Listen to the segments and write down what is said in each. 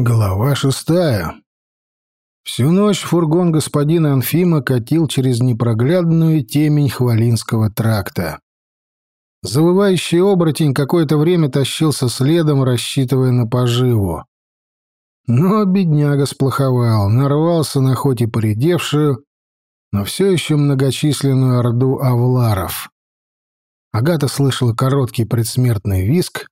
Глава шестая. Всю ночь фургон господина Анфима катил через непроглядную темень Хвалинского тракта. Завывающий оборотень какое-то время тащился следом, рассчитывая на поживу. Но бедняга сплоховал, нарвался на хоть и поредевшую, но все еще многочисленную орду авларов. Агата слышала короткий предсмертный виск,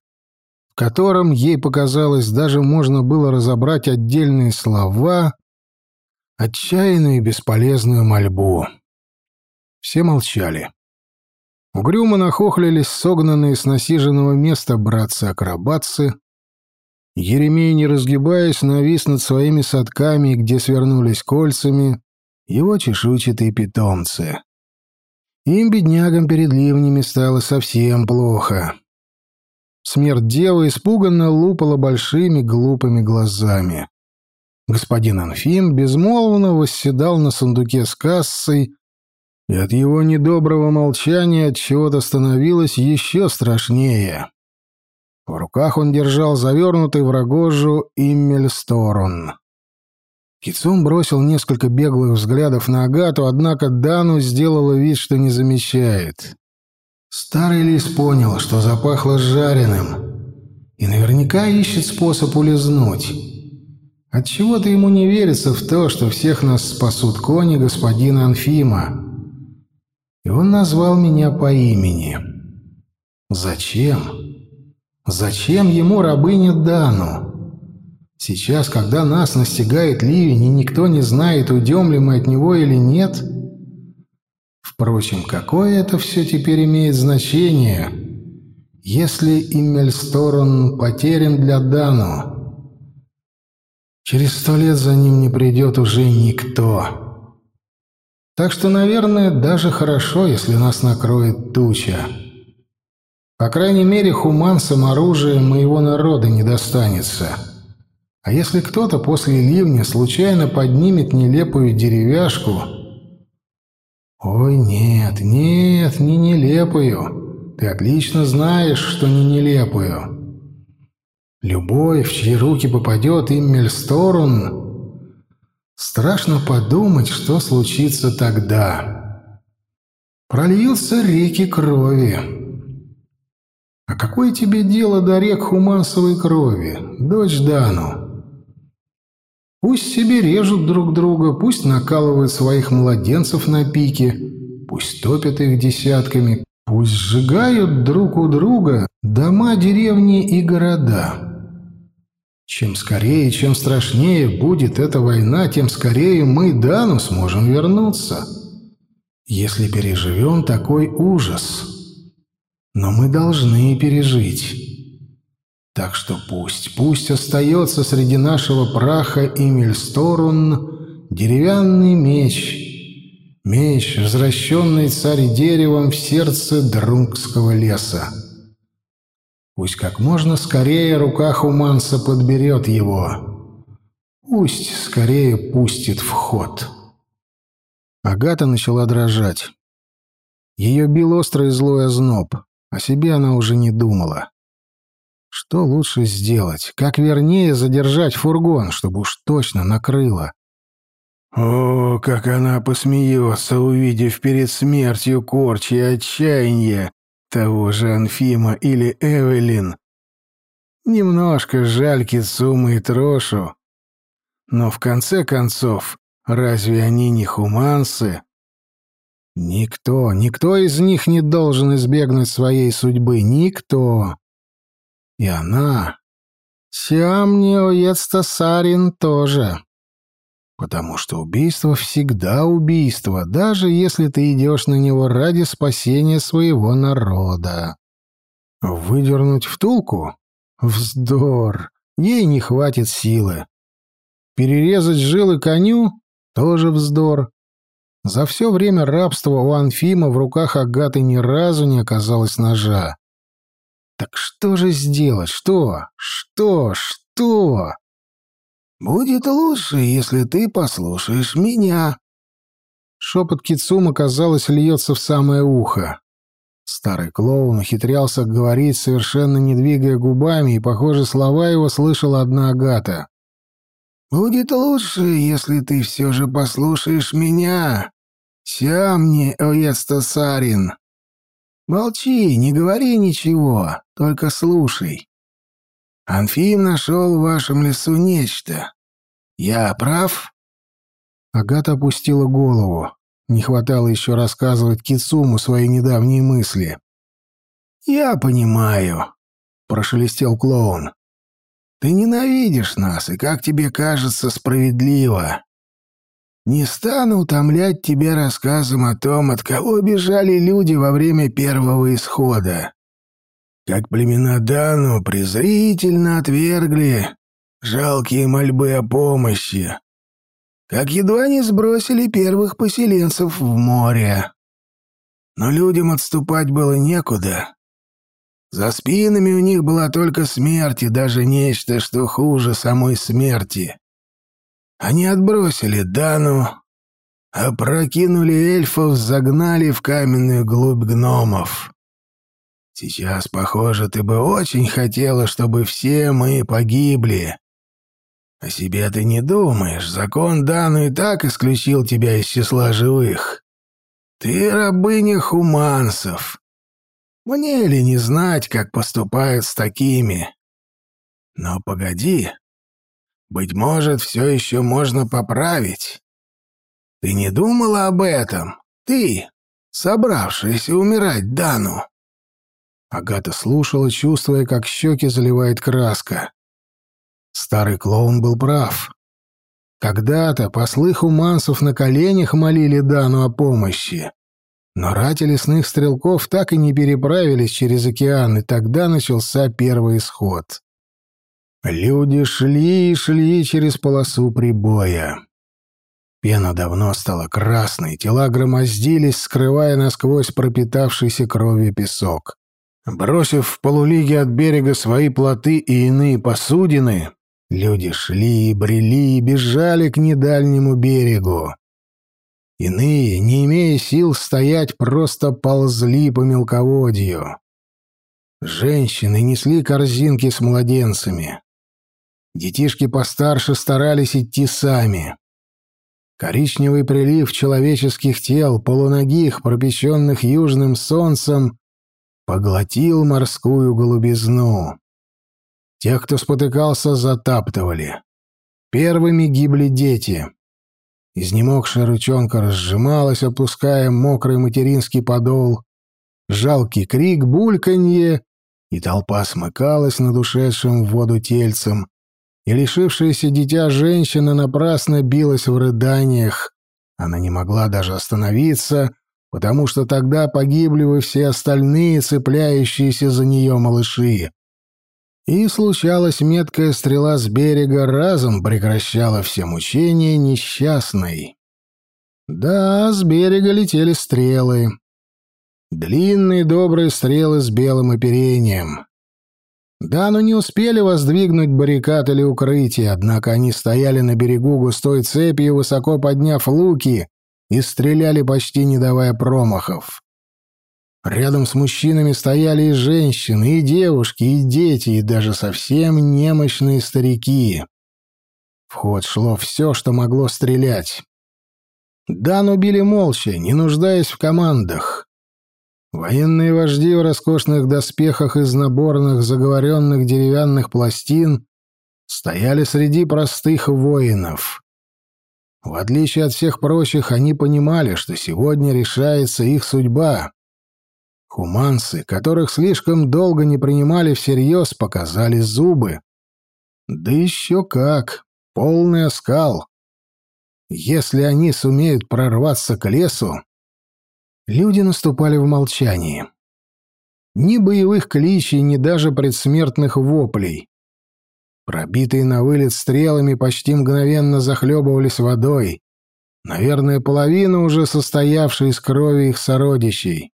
котором, ей показалось, даже можно было разобрать отдельные слова, отчаянную и бесполезную мольбу. Все молчали. Угрюмо нахохлились согнанные с насиженного места братцы-акробатцы. Еремей, не разгибаясь, навис над своими садками, где свернулись кольцами его чешуйчатые питомцы. Им, беднягам, перед ливнями стало совсем плохо. Смерть девы испуганно лупала большими глупыми глазами. Господин Анфим безмолвно восседал на сундуке с кассой, и от его недоброго молчания от чего-то становилось еще страшнее. В руках он держал завернутый в рогожу Иммельсторон. Кицум бросил несколько беглых взглядов на Агату, однако Дану сделала вид, что не замечает. Старый лис понял, что запахло жареным, и наверняка ищет способ улизнуть. Отчего-то ему не верится в то, что всех нас спасут кони господина Анфима. И он назвал меня по имени. Зачем? Зачем ему рабыня Дану? Сейчас, когда нас настигает ливень, и никто не знает, уйдем ли мы от него или нет, — Впрочем, какое это все теперь имеет значение, если Иммельсторон потерян для Дану? Через сто лет за ним не придет уже никто. Так что, наверное, даже хорошо, если нас накроет туча. По крайней мере, хуманцам оружие моего народа не достанется. А если кто-то после ливня случайно поднимет нелепую деревяшку — «Ой, нет, нет, не нелепую. Ты отлично знаешь, что не нелепую. Любой, в чьи руки попадет Иммельсторун, страшно подумать, что случится тогда. Прольются реки крови. А какое тебе дело до рек хумансовой крови, дочь Дану?» Пусть себе режут друг друга, пусть накалывают своих младенцев на пике, пусть топят их десятками, пусть сжигают друг у друга дома, деревни и города. Чем скорее, чем страшнее будет эта война, тем скорее мы, Дану, сможем вернуться. Если переживем такой ужас. Но мы должны пережить. Так что пусть, пусть остается среди нашего праха Имельсторун деревянный меч, меч, возвращенный царь деревом в сердце Друнгского леса. Пусть как можно скорее рука Хуманса подберет его. Пусть скорее пустит в ход. Агата начала дрожать. Ее бил острый злой озноб. О себе она уже не думала. Что лучше сделать? Как вернее задержать фургон, чтобы уж точно накрыло? О, как она посмеется, увидев перед смертью корчи отчаяния того же Анфима или Эвелин. Немножко жаль Кицумы и Трошу. Но в конце концов, разве они не хумансы? Никто, никто из них не должен избегнуть своей судьбы. Никто. И она, Сиам Неоецта Сарин тоже. Потому что убийство всегда убийство, даже если ты идешь на него ради спасения своего народа. Выдернуть втулку? Вздор. Ей не хватит силы. Перерезать жилы коню? Тоже вздор. За все время рабства у Анфима в руках Агаты ни разу не оказалось ножа. Так что же сделать? Что? Что? Что? Будет лучше, если ты послушаешь меня. Шепот Кицума, казалось, льется в самое ухо. Старый клоун ухитрялся говорить, совершенно не двигая губами, и, похоже, слова его слышала одна Агата. Будет лучше, если ты все же послушаешь меня. Сямни, Оестасарин. Молчи, не говори ничего, только слушай. Анфим нашел в вашем лесу нечто. Я прав?» Агата опустила голову. Не хватало еще рассказывать Кицуму свои недавние мысли. «Я понимаю», — прошелестел клоун. «Ты ненавидишь нас, и, как тебе кажется, справедливо. Не стану утомлять тебя рассказом о том, от кого бежали люди во время первого исхода. Как племена Дану презрительно отвергли жалкие мольбы о помощи. Как едва не сбросили первых поселенцев в море. Но людям отступать было некуда. За спинами у них была только смерть и даже нечто, что хуже самой смерти. Они отбросили Дану, опрокинули эльфов, загнали в каменную глубь гномов. Сейчас, похоже, ты бы очень хотела, чтобы все мы погибли. О себе ты не думаешь, закон Дану и так исключил тебя из числа живых. Ты рабыня хуманцев. Мне ли не знать, как поступают с такими? Но погоди, быть может, все еще можно поправить. Ты не думала об этом? Ты, собравшаяся умирать Дану?» Агата слушала, чувствуя, как щеки заливает краска. Старый клоун был прав. Когда-то послы хуманцев на коленях молили Дану о помощи. Но рати лесных стрелков так и не переправились через океан, и тогда начался первый исход. Люди шли и шли через полосу прибоя. Пена давно стала красной, тела громоздились, скрывая насквозь пропитавшийся кровью песок. Бросив в полулиге от берега свои плоты и иные посудины, люди шли, брели и бежали к недальнему берегу. Иные, не имея сил стоять, просто ползли по мелководью. Женщины несли корзинки с младенцами. Детишки постарше старались идти сами. Коричневый прилив человеческих тел, полуногих, пропеченных южным солнцем, поглотил морскую голубизну. Тех, кто спотыкался, затаптывали. Первыми гибли дети. Изнемогшая ручонка разжималась, опуская мокрый материнский подол. Жалкий крик, бульканье, и толпа смыкалась над ушедшим в воду тельцем, и лишившаяся дитя женщина напрасно билась в рыданиях. Она не могла даже остановиться, потому что тогда погибли бы все остальные, цепляющиеся за нее малыши. И случалась меткая стрела с берега, разом прекращала все мучения несчастной. Да, с берега летели стрелы. Длинные добрые стрелы с белым оперением. Да, но не успели воздвигнуть баррикад или укрытие, однако они стояли на берегу густой цепью, высоко подняв луки, и стреляли почти не давая промахов. Рядом с мужчинами стояли и женщины, и девушки, и дети, и даже совсем немощные старики. В ход шло все, что могло стрелять. Дан убили молча, не нуждаясь в командах. Военные вожди в роскошных доспехах из наборных заговоренных деревянных пластин стояли среди простых воинов. В отличие от всех прочих, они понимали, что сегодня решается их судьба. Хуманцы, которых слишком долго не принимали всерьез, показали зубы. Да еще как! Полный оскал. Если они сумеют прорваться к лесу, Люди наступали в молчании. Ни боевых кличей, ни даже предсмертных воплей. Пробитые на вылет стрелами почти мгновенно захлебывались водой. Наверное, половина уже состоявшей из крови их сородичей.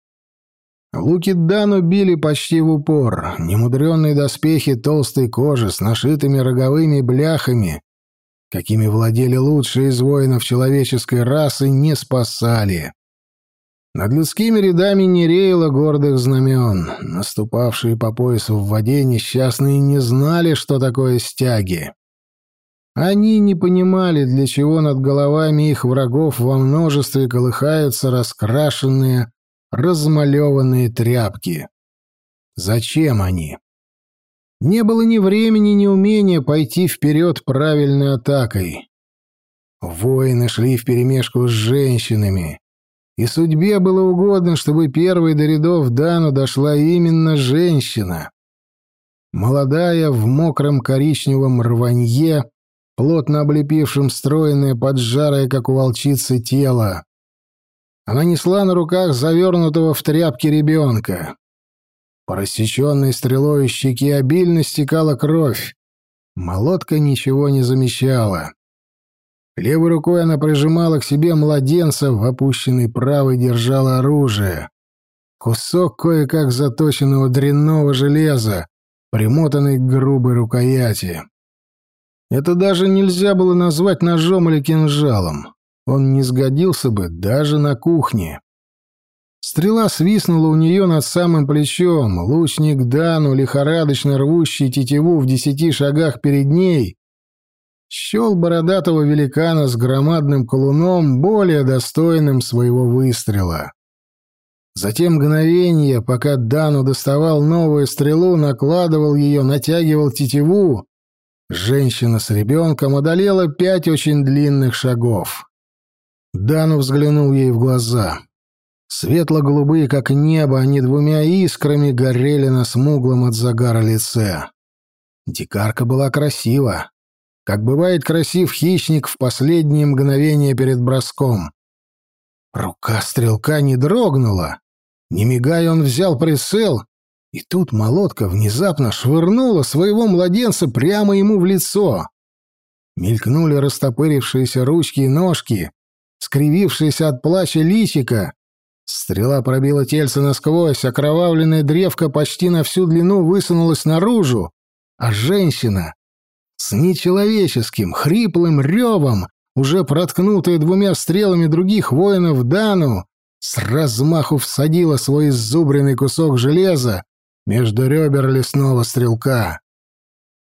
Луки Дану били почти в упор. Немудренные доспехи толстой кожи с нашитыми роговыми бляхами, какими владели лучшие из воинов человеческой расы, не спасали. Над людскими рядами не реяло гордых знамен. Наступавшие по поясу в воде несчастные не знали, что такое стяги. Они не понимали, для чего над головами их врагов во множестве колыхаются раскрашенные, размалеванные тряпки. Зачем они? Не было ни времени, ни умения пойти вперед правильной атакой. Воины шли вперемешку с женщинами, и судьбе было угодно, чтобы первой до рядов Дану дошла именно женщина. Молодая, в мокром коричневом рванье, плотно облепившем стройное, поджарое, как у волчицы, тело. Она несла на руках завернутого в тряпки ребенка. По рассеченной стрелой щеки обильно стекала кровь. Молотка ничего не замещала. Левой рукой она прижимала к себе младенца, в опущенной правой держала оружие. Кусок кое-как заточенного дрянного железа, примотанный к грубой рукояти. Это даже нельзя было назвать ножом или кинжалом. Он не сгодился бы даже на кухне. Стрела свистнула у нее над самым плечом. Лучник Дану, лихорадочно рвущий тетиву в десяти шагах перед ней, счел бородатого великана с громадным колуном более достойным своего выстрела. Затем мгновение, пока Дану доставал новую стрелу, накладывал ее, натягивал тетиву, женщина с ребенком одолела пять очень длинных шагов. Дану взглянул ей в глаза. Светло-голубые, как небо, они двумя искрами горели на смуглом от загара лице. Дикарка была красива, как бывает красив хищник в последние мгновения перед броском. Рука стрелка не дрогнула. Не мигая, он взял прицел, и тут молотка внезапно швырнула своего младенца прямо ему в лицо. Мелькнули растопырившиеся ручки и ножки, скривившиеся от плача личика, Стрела пробила тельце насквозь, окровавленная древко почти на всю длину высунулась наружу, а женщина с нечеловеческим, хриплым ревом, уже проткнутая двумя стрелами других воинов Дану, с размаху всадила свой иззубренный кусок железа между ребер лесного стрелка.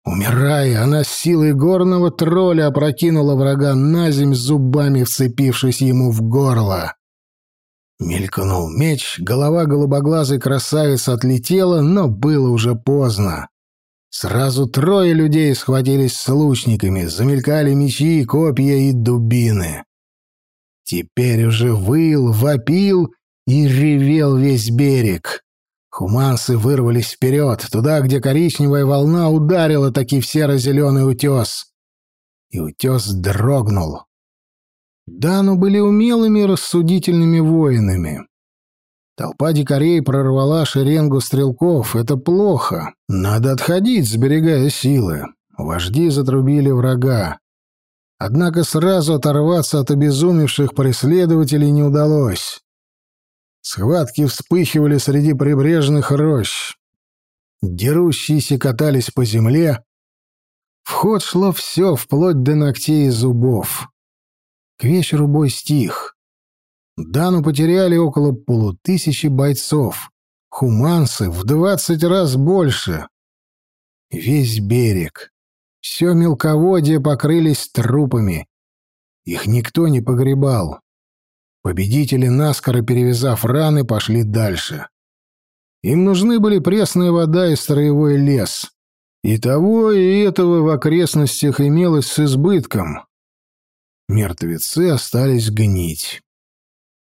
Умирая, она с силой горного тролля опрокинула врага на земь зубами, вцепившись ему в горло. Мелькнул меч, голова голубоглазой красавицы отлетела, но было уже поздно. Сразу трое людей схватились с лучниками, замелькали мечи, копья и дубины. Теперь уже выл, вопил и ревел весь берег. Хумансы вырвались вперед, туда, где коричневая волна ударила таки в серо-зеленый утес. И утес дрогнул. Дану были умелыми рассудительными воинами. Толпа дикарей прорвала шеренгу стрелков. Это плохо. Надо отходить, сберегая силы. Вожди затрубили врага. Однако сразу оторваться от обезумевших преследователей не удалось. Схватки вспыхивали среди прибрежных рощ. Дерущиеся катались по земле. В ход шло все, вплоть до ногтей и зубов. К вечеру бой стих. Дану потеряли около полутысячи бойцов. Хуманцы в двадцать раз больше. Весь берег. Все мелководье покрылись трупами. Их никто не погребал. Победители, наскоро перевязав раны, пошли дальше. Им нужны были пресная вода и строевой лес. И того, и этого в окрестностях имелось с избытком. Мертвецы остались гнить.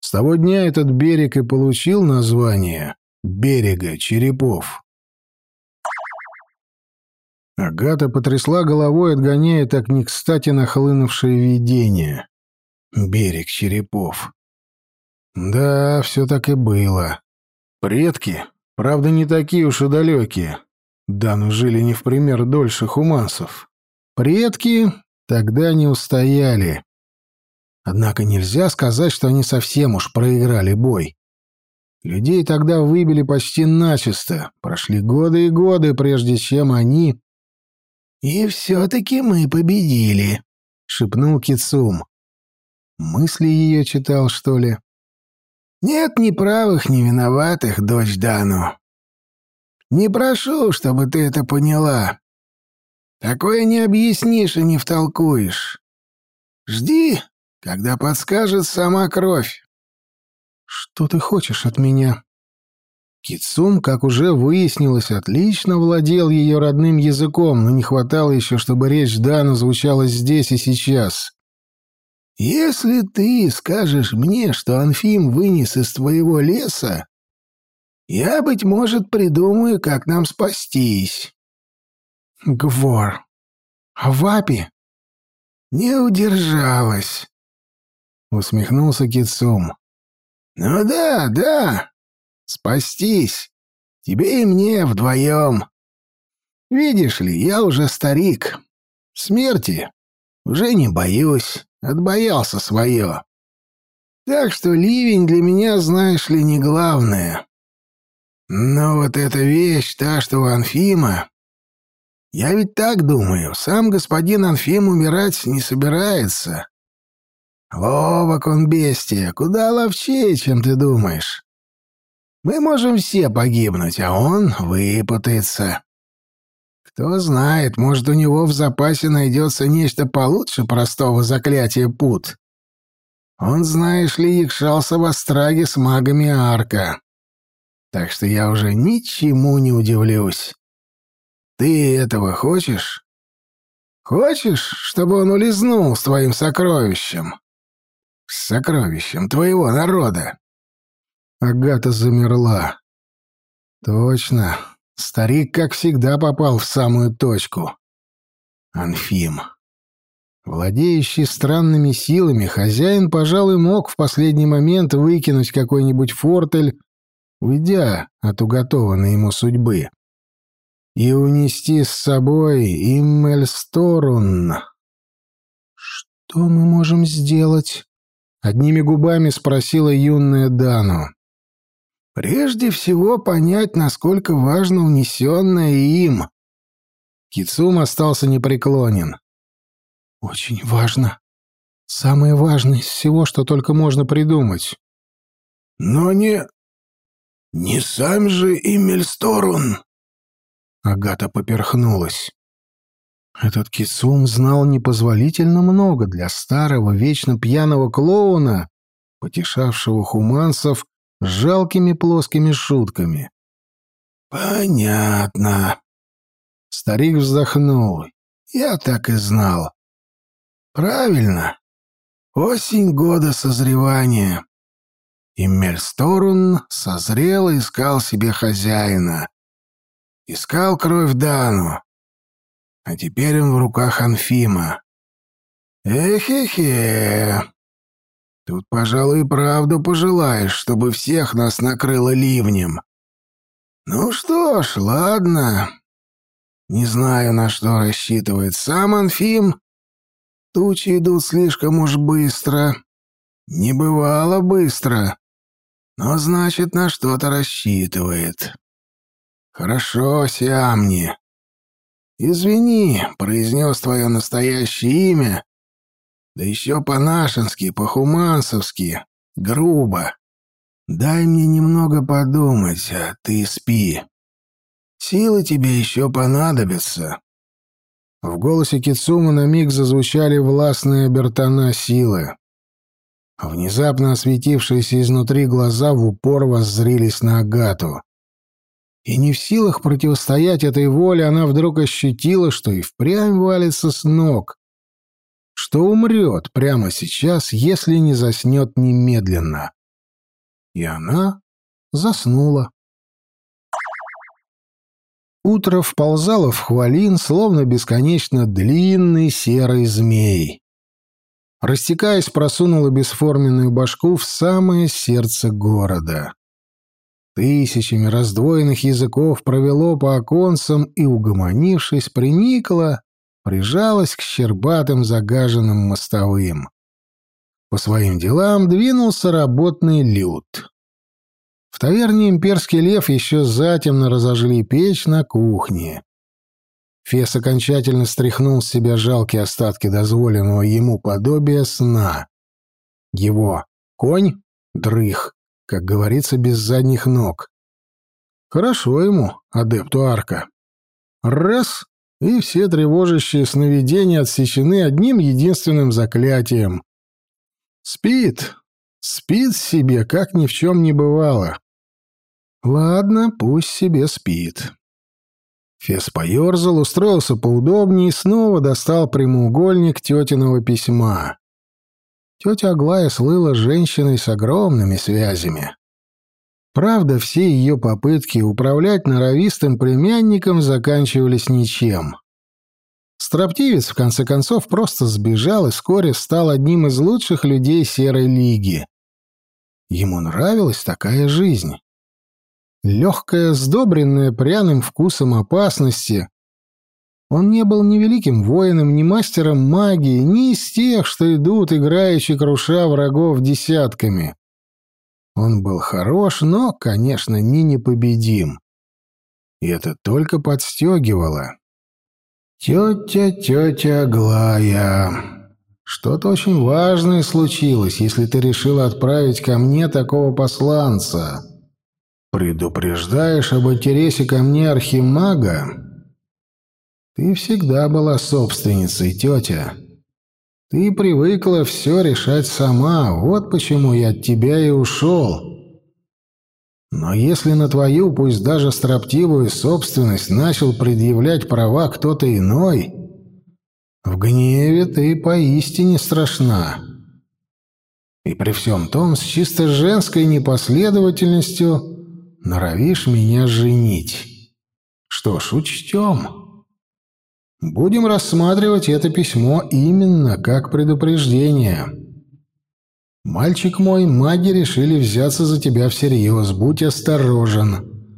С того дня этот берег и получил название «Берега черепов». Агата потрясла головой, отгоняя так не кстати нахлынувшее видение. Берег черепов. Да, все так и было. Предки, правда, не такие уж и далекие. Да, но жили не в пример дольше хуманцев. Предки тогда не устояли. Однако нельзя сказать, что они совсем уж проиграли бой. Людей тогда выбили почти начисто. Прошли годы и годы, прежде чем они... «И все-таки мы победили», — шепнул Кицум. Мысли ее читал, что ли? «Нет ни правых, ни виноватых, дочь Дану. Не прошу, чтобы ты это поняла. Такое не объяснишь и не втолкуешь. Жди, когда подскажет сама кровь. Что ты хочешь от меня? Кицум, как уже выяснилось, отлично владел ее родным языком, но не хватало еще, чтобы речь Дана звучала здесь и сейчас. «Если ты скажешь мне, что Анфим вынес из твоего леса, я, быть может, придумаю, как нам спастись». «Гвор. А Вапи?» «Не удержалась», — усмехнулся Кицум. «Ну да, да, спастись. Тебе и мне вдвоем. Видишь ли, я уже старик. Смерти уже не боюсь, отбоялся свое. Так что ливень для меня, знаешь ли, не главное. Но вот эта вещь, та, что у Анфима... Я ведь так думаю, сам господин Анфим умирать не собирается. Ловок он бестия, куда ловчее, чем ты думаешь. Мы можем все погибнуть, а он выпутается. Кто знает, может, у него в запасе найдется нечто получше простого заклятия пут. Он, знаешь ли, якшался в Остраге с магами Арка. Так что я уже ничему не удивлюсь. Ты этого хочешь? Хочешь, чтобы он улизнул с твоим сокровищем? Сокровищем твоего народа. Агата замерла. Точно. Старик, как всегда, попал в самую точку. Анфим. Владеющий странными силами, хозяин, пожалуй, мог в последний момент выкинуть какой-нибудь фортель, уйдя от уготованной ему судьбы, и унести с собой Иммельсторун. «Что мы можем сделать?» — одними губами спросила юная Дану. Прежде всего понять, насколько важно унесенное им. Кицум остался непреклонен. Очень важно. Самое важное из всего, что только можно придумать. Но не... не сам же Имельсторун. Агата поперхнулась. Этот Кицум знал непозволительно много для старого, вечно пьяного клоуна, потешавшего хуманцев с жалкими плоскими шутками. «Понятно». Старик вздохнул. «Я так и знал. Правильно. Осень года созревания. И Мельсторун созрел и искал себе хозяина. Искал кровь Дану. А теперь он в руках Анфима. Эхе-хе. Тут, пожалуй, и правду пожелаешь, чтобы всех нас накрыло ливнем. Ну что ж, ладно. Не знаю, на что рассчитывает сам Анфим. Тучи идут слишком уж быстро. Не бывало быстро. Но значит, на что-то рассчитывает. Хорошо, Сиамни. Извини, произнес твое настоящее имя, да еще по-нашенски, по-хумансовски, грубо. Дай мне немного подумать, а ты спи. Силы тебе еще понадобятся». В голосе Кицума на миг зазвучали властные обертона силы. Внезапно осветившиеся изнутри глаза в упор воззрились на Агату. И не в силах противостоять этой воле, она вдруг ощутила, что и впрямь валится с ног, что умрет прямо сейчас, если не заснет немедленно. И она заснула. Утро вползало в хвалин, словно бесконечно длинный серый змей. Растекаясь, просунула бесформенную башку в самое сердце города. Тысячами раздвоенных языков провело по оконцам и, угомонившись, приникло прижалась к щербатым загаженным мостовым. По своим делам двинулся работный люд. В таверне «Имперский лев» еще затемно разожгли печь на кухне. Фес окончательно стряхнул с себя жалкие остатки дозволенного ему подобия сна. Его конь дрых, как говорится, без задних ног. Хорошо ему, адепту арка. Раз и все тревожащие сновидения отсечены одним единственным заклятием. Спит, спит себе, как ни в чем не бывало. Ладно, пусть себе спит. Фес поерзал, устроился поудобнее и снова достал прямоугольник тетиного письма. Тетя Аглая слыла женщиной с огромными связями. Правда, все ее попытки управлять норовистым племянником заканчивались ничем. Строптивец, в конце концов, просто сбежал и вскоре стал одним из лучших людей Серой Лиги. Ему нравилась такая жизнь. Легкая, сдобренная пряным вкусом опасности. Он не был ни великим воином, ни мастером магии, ни из тех, что идут, играючи, круша врагов десятками. Он был хорош, но, конечно, не непобедим. И это только подстегивало. «Тетя, тетя Аглая, что-то очень важное случилось, если ты решила отправить ко мне такого посланца. Предупреждаешь об интересе ко мне архимага? Ты всегда была собственницей, тетя». Ты привыкла все решать сама, вот почему я от тебя и ушел. Но если на твою, пусть даже строптивую собственность, начал предъявлять права кто-то иной, в гневе ты поистине страшна. И при всем том, с чисто женской непоследовательностью норовишь меня женить. Что ж, учтем». Будем рассматривать это письмо именно как предупреждение. Мальчик мой, маги решили взяться за тебя всерьез, будь осторожен.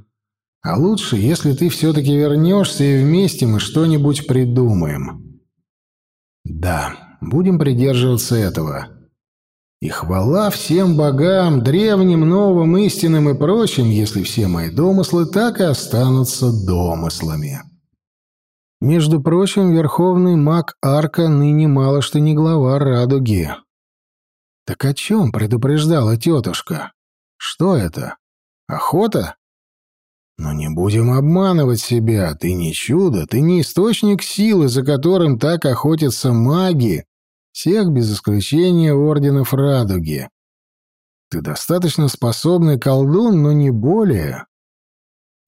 А лучше, если ты все-таки вернешься и вместе мы что-нибудь придумаем. Да, будем придерживаться этого. И хвала всем богам, древним, новым, истинным и прочим, если все мои домыслы так и останутся домыслами. Между прочим, верховный маг Арка ныне мало что не глава радуги. Так о чем предупреждала тетушка? Что это? Охота? Но не будем обманывать себя. Ты не чудо, ты не источник силы, за которым так охотятся маги, всех без исключения орденов радуги. Ты достаточно способный колдун, но не более.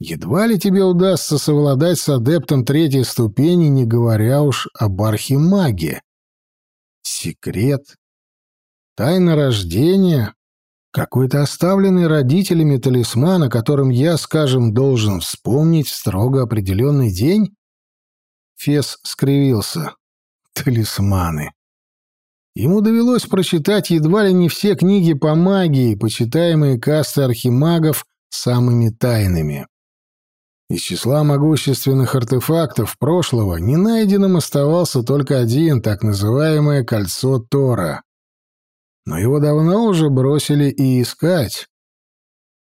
Едва ли тебе удастся совладать с адептом третьей ступени, не говоря уж об архимаге. Секрет? Тайна рождения? Какой-то оставленный родителями талисман, о котором я, скажем, должен вспомнить в строго определенный день? Фес скривился. Талисманы. Ему довелось прочитать едва ли не все книги по магии, почитаемые касты архимагов самыми тайными. Из числа могущественных артефактов прошлого не найденным оставался только один, так называемое «кольцо Тора». Но его давно уже бросили и искать.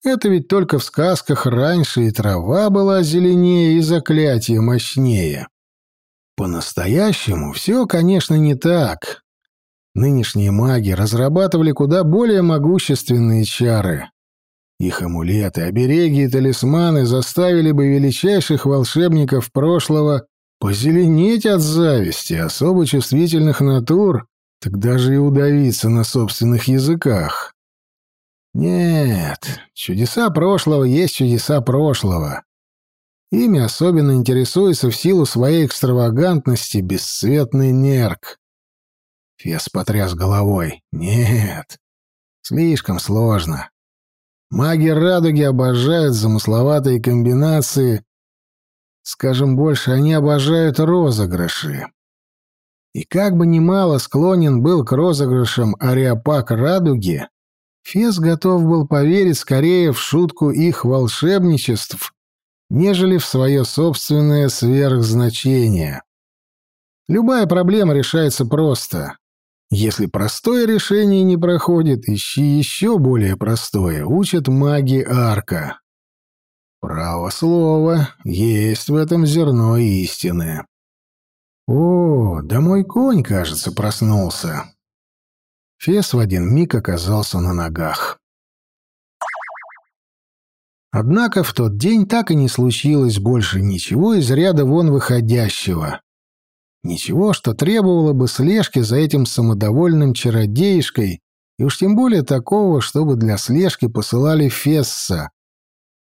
Это ведь только в сказках раньше и трава была зеленее, и заклятие мощнее. По-настоящему все, конечно, не так. Нынешние маги разрабатывали куда более могущественные чары. Их амулеты, обереги и талисманы заставили бы величайших волшебников прошлого позеленеть от зависти особо чувствительных натур, так даже и удавиться на собственных языках. Нет, чудеса прошлого есть чудеса прошлого. Ими особенно интересуется в силу своей экстравагантности бесцветный нерк. Фес потряс головой. Нет, слишком сложно. Маги радуги обожают замысловатые комбинации. Скажем больше, они обожают розыгрыши. И как бы немало склонен был к розыгрышам Ариапак радуги, Фес готов был поверить скорее в шутку их волшебничеств, нежели в свое собственное сверхзначение. Любая проблема решается просто. Если простое решение не проходит, ищи еще более простое, учат маги арка. Право слово, есть в этом зерно истины. О, да мой конь, кажется, проснулся. Фес в один миг оказался на ногах. Однако в тот день так и не случилось больше ничего из ряда вон выходящего. Ничего, что требовало бы слежки за этим самодовольным чародеишкой, и уж тем более такого, чтобы для слежки посылали Фесса,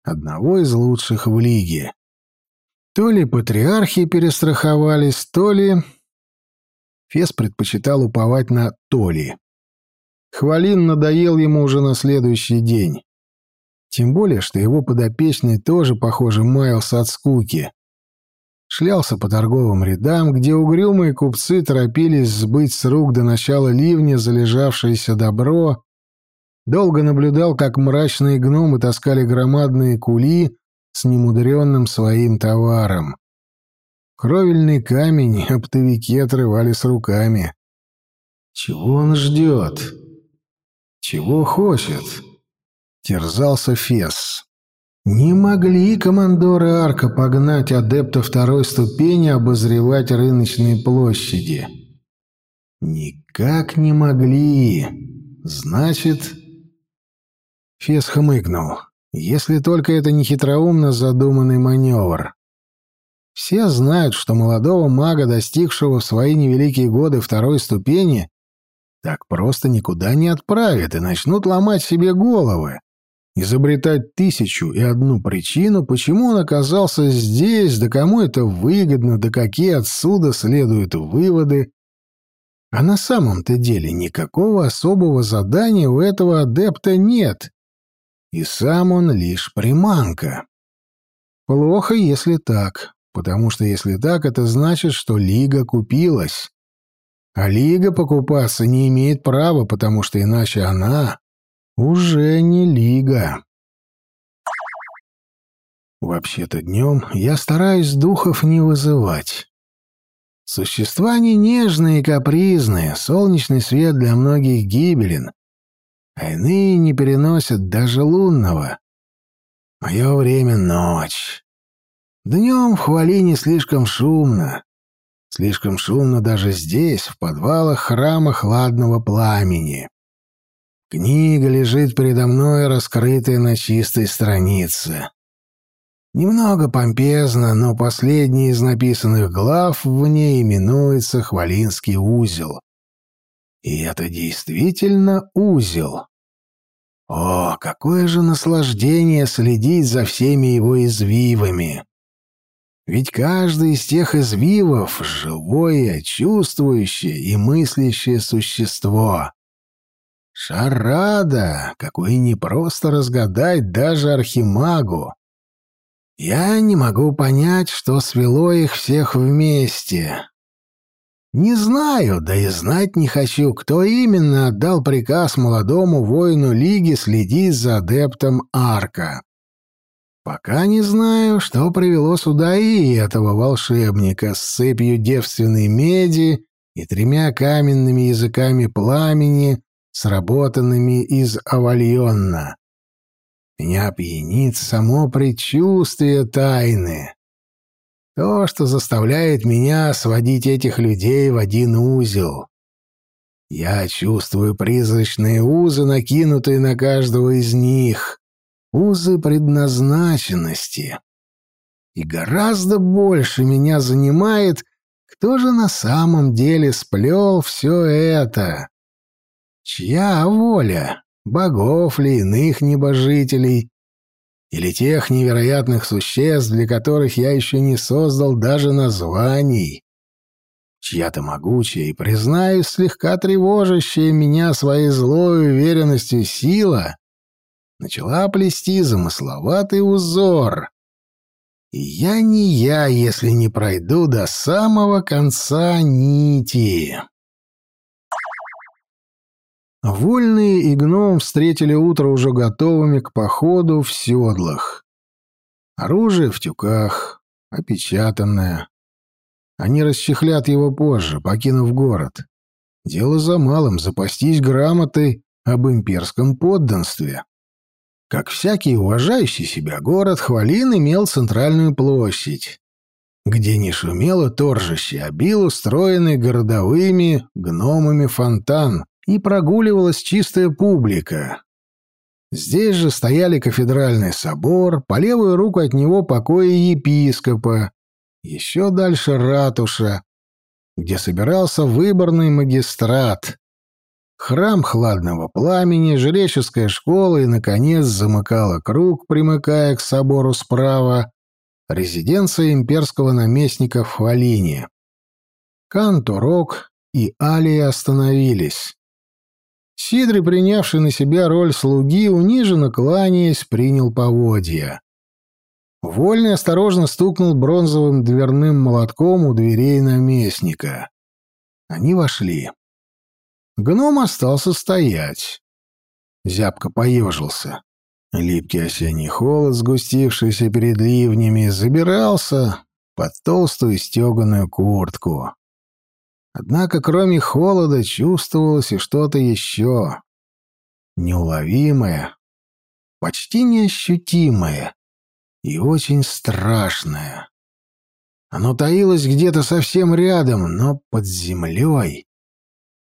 одного из лучших в лиге. То ли патриархи перестраховались, то ли... Фес предпочитал уповать на Толи. Хвалин надоел ему уже на следующий день. Тем более, что его подопечный тоже, похоже, маялся от скуки. Шлялся по торговым рядам, где угрюмые купцы торопились сбыть с рук до начала ливня залежавшееся добро, долго наблюдал, как мрачные гномы таскали громадные кули с немудренным своим товаром. Кровельный камень оптовики отрывали с руками. Чего он ждет? Чего хочет? терзался Фес. Не могли командоры Арка погнать адепта второй ступени обозревать рыночные площади. Никак не могли. Значит... Фес хмыкнул. Если только это не хитроумно задуманный маневр. Все знают, что молодого мага, достигшего в свои невеликие годы второй ступени, так просто никуда не отправят и начнут ломать себе головы изобретать тысячу и одну причину, почему он оказался здесь, да кому это выгодно, да какие отсюда следуют выводы. А на самом-то деле никакого особого задания у этого адепта нет, и сам он лишь приманка. Плохо, если так, потому что если так, это значит, что Лига купилась. А Лига покупаться не имеет права, потому что иначе она уже не лига. Вообще-то днем я стараюсь духов не вызывать. Существа они нежные и капризные, солнечный свет для многих гибелен, а иные не переносят даже лунного. Мое время — ночь. Днем в хвалине слишком шумно. Слишком шумно даже здесь, в подвалах храма хладного пламени. Книга лежит передо мной, раскрытая на чистой странице. Немного помпезно, но последний из написанных глав в ней именуется «Хвалинский узел». И это действительно узел. О, какое же наслаждение следить за всеми его извивами! Ведь каждый из тех извивов — живое, чувствующее и мыслящее существо. Шарада, какой не просто разгадать даже архимагу. Я не могу понять, что свело их всех вместе. Не знаю, да и знать не хочу, кто именно отдал приказ молодому воину Лиги следить за адептом Арка. Пока не знаю, что привело сюда и этого волшебника с цепью девственной меди и тремя каменными языками пламени, сработанными из авальонна. Меня пьянит само предчувствие тайны. То, что заставляет меня сводить этих людей в один узел. Я чувствую призрачные узы, накинутые на каждого из них, узы предназначенности. И гораздо больше меня занимает, кто же на самом деле сплел все это. Чья воля? Богов ли, иных небожителей? Или тех невероятных существ, для которых я еще не создал даже названий? Чья-то могучая и, признаюсь, слегка тревожащая меня своей злой уверенностью сила начала плести замысловатый узор. И я не я, если не пройду до самого конца нити. Вольные и гном встретили утро уже готовыми к походу в седлах. Оружие в тюках, опечатанное. Они расчехлят его позже, покинув город. Дело за малым — запастись грамотой об имперском подданстве. Как всякий уважающий себя город, Хвалин имел центральную площадь, где не шумело торжище, а бил устроенный городовыми гномами фонтан, и прогуливалась чистая публика. Здесь же стояли кафедральный собор, по левую руку от него покои епископа, еще дальше ратуша, где собирался выборный магистрат, храм хладного пламени, жреческая школа и, наконец, замыкала круг, примыкая к собору справа, резиденция имперского наместника в Хвалине. Кантурок и Алия остановились. Сидри, принявший на себя роль слуги, униженно кланяясь, принял поводья. Вольный осторожно стукнул бронзовым дверным молотком у дверей наместника. Они вошли. Гном остался стоять. Зябко поежился. Липкий осенний холод, сгустившийся перед ливнями, забирался под толстую стеганую куртку. Однако кроме холода чувствовалось и что-то еще. Неуловимое, почти неощутимое и очень страшное. Оно таилось где-то совсем рядом, но под землей.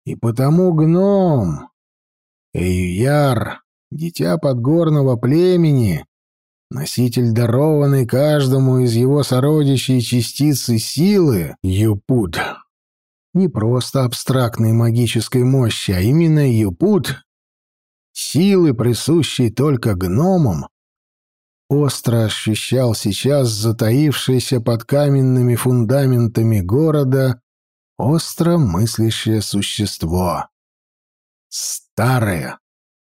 И потому гном, Эйяр, дитя подгорного племени, носитель дарованной каждому из его сородичей частицы силы, Юпут, не просто абстрактной магической мощи, а именно Юпут, силы, присущей только гномам, остро ощущал сейчас затаившееся под каменными фундаментами города остро мыслящее существо. Старое,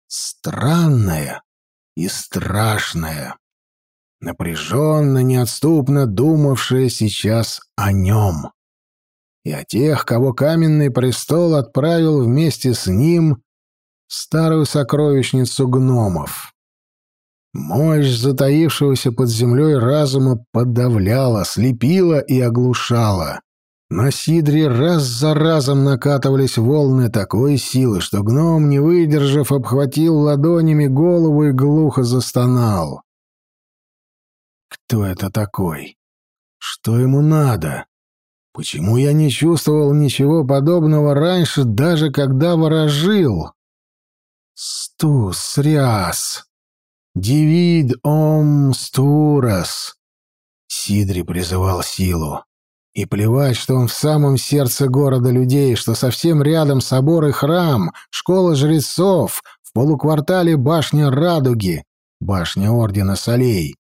странное и страшное, напряженно, неотступно думавшее сейчас о нем и о тех, кого каменный престол отправил вместе с ним в старую сокровищницу гномов. Мощь затаившегося под землей разума подавляла, слепила и оглушала. На Сидре раз за разом накатывались волны такой силы, что гном, не выдержав, обхватил ладонями голову и глухо застонал. «Кто это такой? Что ему надо?» Почему я не чувствовал ничего подобного раньше, даже когда ворожил? Стус, ряс. Дивид ом стурас. Сидри призывал силу. И плевать, что он в самом сердце города людей, что совсем рядом собор и храм, школа жрецов, в полуквартале башня Радуги, башня Ордена Солей.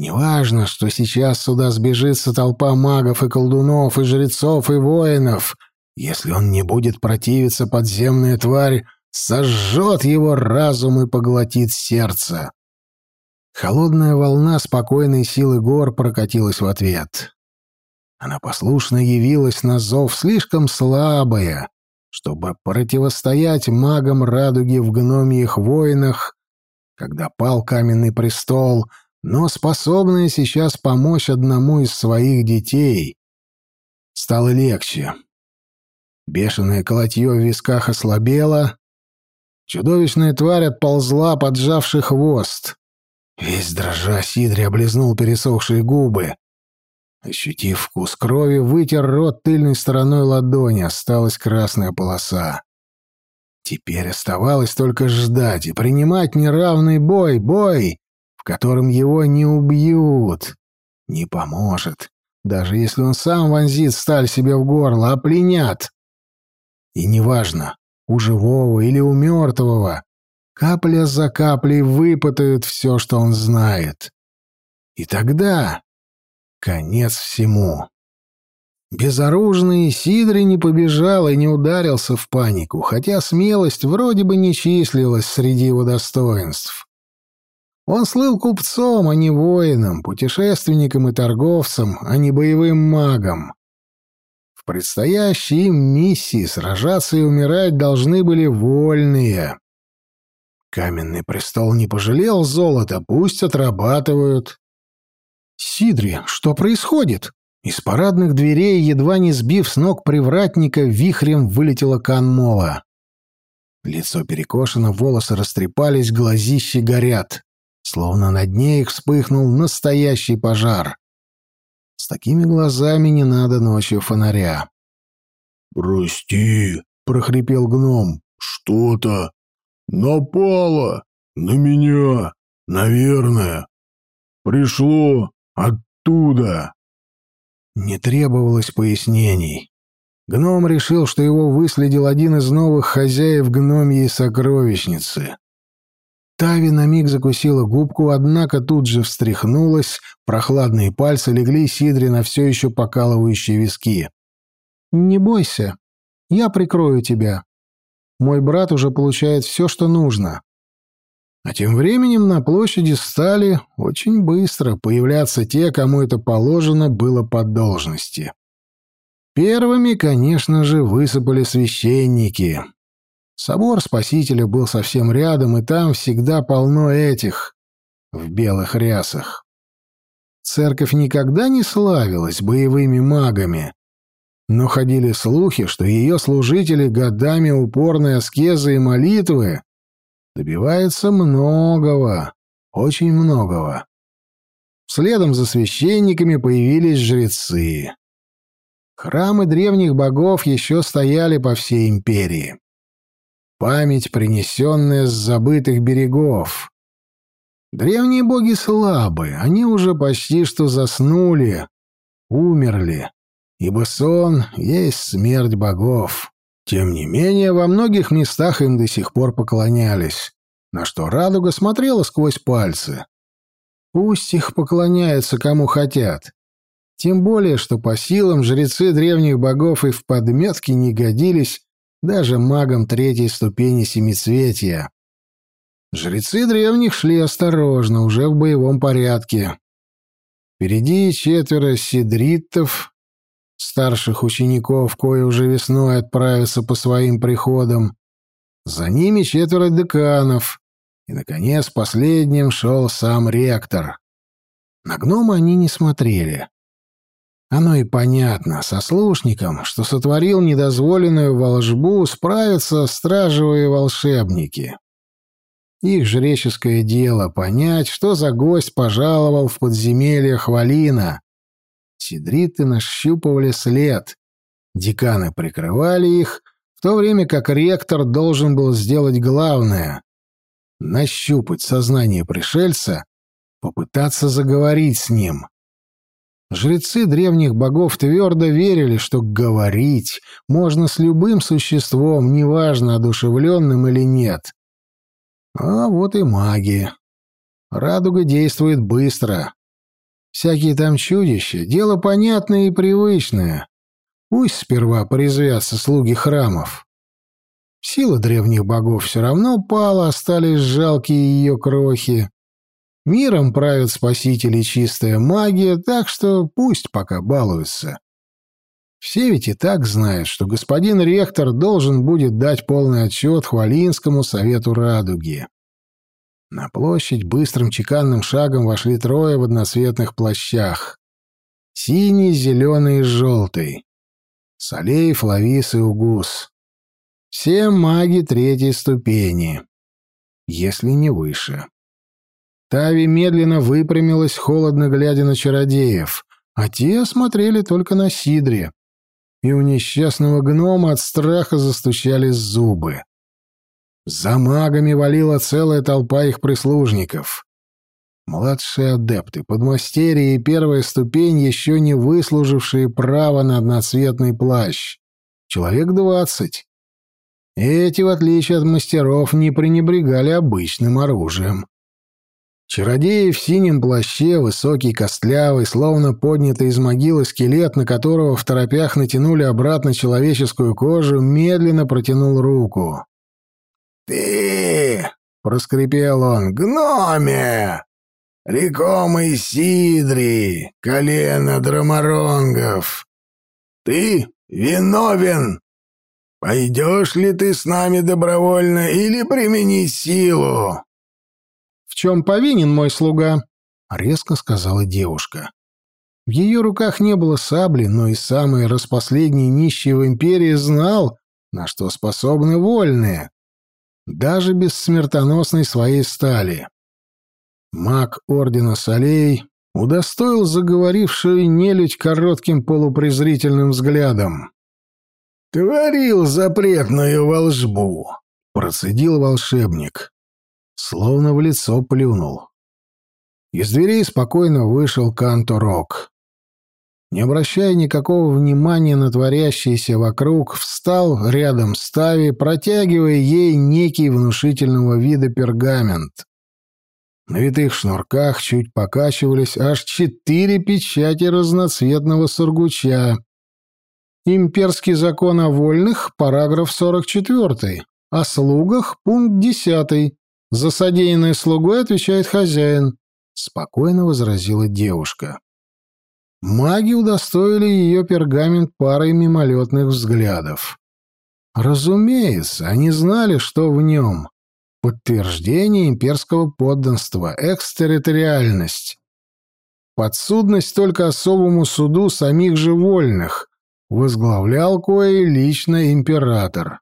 Неважно, что сейчас сюда сбежится толпа магов и колдунов, и жрецов, и воинов. Если он не будет противиться, подземная тварь сожжет его разум и поглотит сердце. Холодная волна спокойной силы гор прокатилась в ответ. Она послушно явилась на зов, слишком слабая, чтобы противостоять магам радуги в гномьих войнах, когда пал каменный престол — но способная сейчас помочь одному из своих детей. Стало легче. Бешеное колотье в висках ослабело. Чудовищная тварь отползла, поджавший хвост. Весь дрожа Сидри облизнул пересохшие губы. Ощутив вкус крови, вытер рот тыльной стороной ладони, осталась красная полоса. Теперь оставалось только ждать и принимать неравный бой, бой, в котором его не убьют. Не поможет, даже если он сам вонзит сталь себе в горло, а пленят. И неважно, у живого или у мертвого, капля за каплей выпытают все, что он знает. И тогда конец всему. Безоружный Сидри не побежал и не ударился в панику, хотя смелость вроде бы не числилась среди его достоинств. Он слыл купцом, а не воином, путешественником и торговцем, а не боевым магом. В предстоящей им миссии сражаться и умирать должны были вольные. Каменный престол не пожалел золота, пусть отрабатывают. «Сидри, что происходит?» Из парадных дверей, едва не сбив с ног привратника, вихрем вылетела Канмола. Лицо перекошено, волосы растрепались, глазищи горят словно над ней вспыхнул настоящий пожар. С такими глазами не надо ночью фонаря. «Прости», — прохрипел гном, — «что-то напало». На меня, наверное. Пришло оттуда. Не требовалось пояснений. Гном решил, что его выследил один из новых хозяев гномьей сокровищницы. Тави на миг закусила губку, однако тут же встряхнулась, прохладные пальцы легли Сидре на все еще покалывающие виски. «Не бойся, я прикрою тебя. Мой брат уже получает все, что нужно». А тем временем на площади стали очень быстро появляться те, кому это положено было по должности. Первыми, конечно же, высыпали священники. Собор Спасителя был совсем рядом, и там всегда полно этих, в белых рясах. Церковь никогда не славилась боевыми магами, но ходили слухи, что ее служители годами упорной аскезы и молитвы добиваются многого, очень многого. Следом за священниками появились жрецы. Храмы древних богов еще стояли по всей империи. Память, принесенная с забытых берегов. Древние боги слабы, они уже почти что заснули, умерли, ибо сон есть смерть богов. Тем не менее, во многих местах им до сих пор поклонялись, на что радуга смотрела сквозь пальцы. Пусть их поклоняются кому хотят. Тем более, что по силам жрецы древних богов и в подметке не годились даже магам третьей ступени семицветия. Жрецы древних шли осторожно, уже в боевом порядке. Впереди четверо сидриттов, старших учеников, кое уже весной отправятся по своим приходам. За ними четверо деканов. И, наконец, последним шел сам ректор. На гнома они не смотрели. Оно и понятно, со слушником, что сотворил недозволенную волжбу, справятся стражевые волшебники. Их жреческое дело — понять, что за гость пожаловал в подземелье Хвалина. Сидриты нащупывали след. Деканы прикрывали их, в то время как ректор должен был сделать главное — нащупать сознание пришельца, попытаться заговорить с ним. Жрецы древних богов твердо верили, что говорить можно с любым существом, неважно, одушевленным или нет. А вот и маги. Радуга действует быстро. Всякие там чудища — дело понятное и привычное. Пусть сперва порезвятся слуги храмов. Сила древних богов все равно пала, остались жалкие ее крохи. Миром правят спасители чистая магия, так что пусть пока балуются. Все ведь и так знают, что господин ректор должен будет дать полный отчет Хвалинскому совету радуги. На площадь быстрым чеканным шагом вошли трое в одноцветных плащах. Синий, зеленый и желтый. Солей, Лавис и Угус. Все маги третьей ступени, если не выше. Тави медленно выпрямилась, холодно глядя на чародеев, а те смотрели только на Сидре. И у несчастного гнома от страха застучали зубы. За магами валила целая толпа их прислужников. Младшие адепты, подмастерья и первая ступень, еще не выслужившие право на одноцветный плащ. Человек двадцать. Эти, в отличие от мастеров, не пренебрегали обычным оружием. Чародей в синем плаще, высокий, костлявый, словно поднятый из могилы скелет, на которого в торопях натянули обратно человеческую кожу, медленно протянул руку. «Ты!» — проскрипел он. «Гноме! Рекомый Сидри, колено драмаронгов! Ты виновен! Пойдешь ли ты с нами добровольно или применить силу?» Чем повинен мой слуга?» — резко сказала девушка. В ее руках не было сабли, но и самый распоследний нищий в империи знал, на что способны вольные, даже без смертоносной своей стали. Маг Ордена Солей удостоил заговорившую нелюдь коротким полупрезрительным взглядом. «Творил запретную волжбу», — процедил волшебник. Словно в лицо плюнул. Из дверей спокойно вышел Канто Рок. Не обращая никакого внимания на творящееся вокруг, встал рядом с Тави, протягивая ей некий внушительного вида пергамент. На витых шнурках чуть покачивались аж четыре печати разноцветного сургуча. Имперский закон о вольных, параграф 44. О слугах, пункт 10. За содеянное слугой отвечает хозяин. Спокойно возразила девушка. Маги удостоили ее пергамент парой мимолетных взглядов. Разумеется, они знали, что в нем. Подтверждение имперского подданства, экстерриториальность. Подсудность только особому суду самих же вольных, возглавлял кое лично император.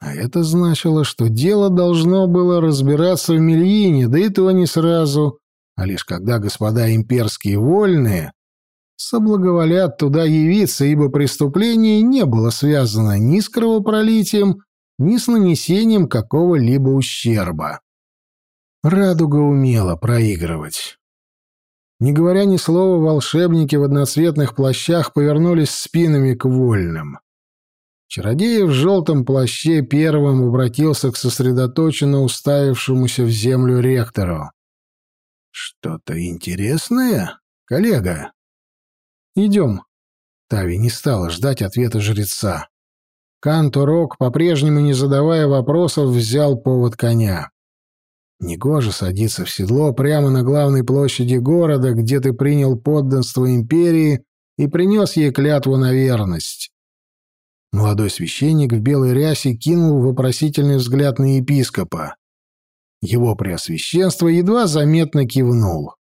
А это значило, что дело должно было разбираться в Мельине, да и то не сразу, а лишь когда господа имперские вольные соблаговолят туда явиться, ибо преступление не было связано ни с кровопролитием, ни с нанесением какого-либо ущерба. Радуга умела проигрывать. Не говоря ни слова, волшебники в одноцветных плащах повернулись спинами к вольным. Чародей в желтом плаще первым обратился к сосредоточенно уставившемуся в землю ректору. «Что-то интересное, коллега?» «Идем». Тави не стала ждать ответа жреца. Канторок, по-прежнему не задавая вопросов, взял повод коня. Негоже садиться в седло прямо на главной площади города, где ты принял подданство империи и принес ей клятву на верность. Молодой священник в белой рясе кинул вопросительный взгляд на епископа. Его преосвященство едва заметно кивнул.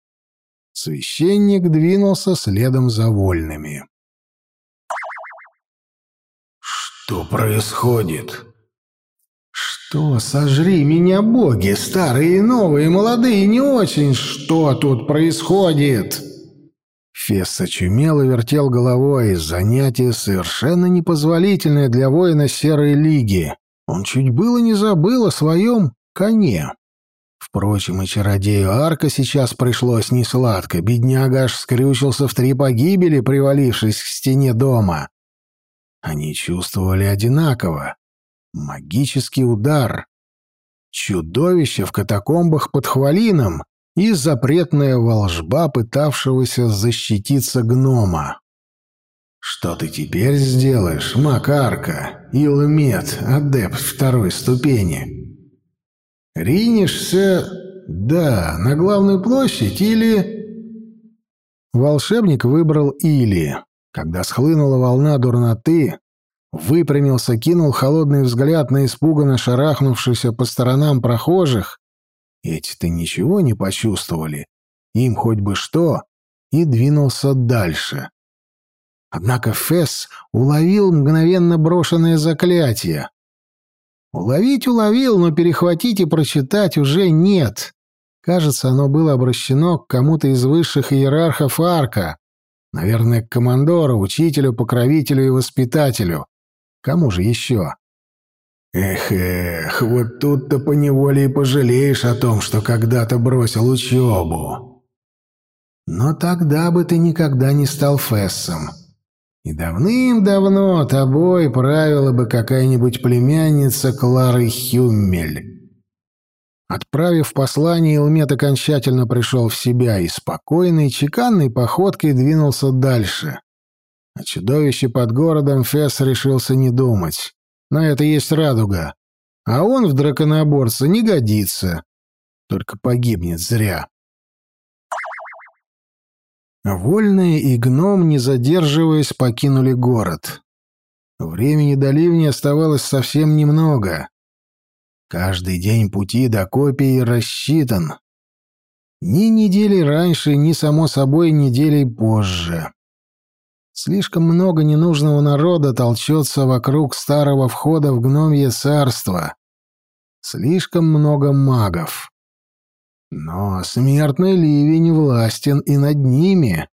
Священник двинулся следом за вольными. «Что происходит?» «Что, сожри меня, боги, старые и новые, молодые, не очень, что тут происходит?» Фесс очумело вертел головой, занятие совершенно непозволительное для воина Серой Лиги. Он чуть было не забыл о своем коне. Впрочем, и чародею Арка сейчас пришлось несладко. Бедняга аж скрючился в три погибели, привалившись к стене дома. Они чувствовали одинаково. Магический удар. Чудовище в катакомбах под Хвалином и запретная волжба, пытавшегося защититься гнома. «Что ты теперь сделаешь, Макарка, Илмет, адепт второй ступени? Ринешься, да, на главную площадь или...» Волшебник выбрал «или». Когда схлынула волна дурноты, выпрямился, кинул холодный взгляд на испуганно шарахнувшихся по сторонам прохожих. Эти-то ничего не почувствовали, им хоть бы что, и двинулся дальше. Однако Фесс уловил мгновенно брошенное заклятие. Уловить уловил, но перехватить и прочитать уже нет. Кажется, оно было обращено к кому-то из высших иерархов арка, Наверное, к командору, учителю, покровителю и воспитателю. Кому же еще? Эх, эх, вот тут-то поневоле и пожалеешь о том, что когда-то бросил учебу. Но тогда бы ты никогда не стал Фессом. И давным-давно тобой правила бы какая-нибудь племянница Клары Хюммель. Отправив послание, Илмет окончательно пришел в себя и спокойной, чеканной походкой двинулся дальше. О чудовище под городом Фесс решился не думать. Но это есть радуга. А он в драконоборца не годится. Только погибнет зря. Вольные и гном, не задерживаясь, покинули город. Времени до ливня оставалось совсем немного. Каждый день пути до копии рассчитан. Ни недели раньше, ни, само собой, недели позже. Слишком много ненужного народа толчется вокруг старого входа в гномье царство. Слишком много магов. Но смертный ливень властен и над ними.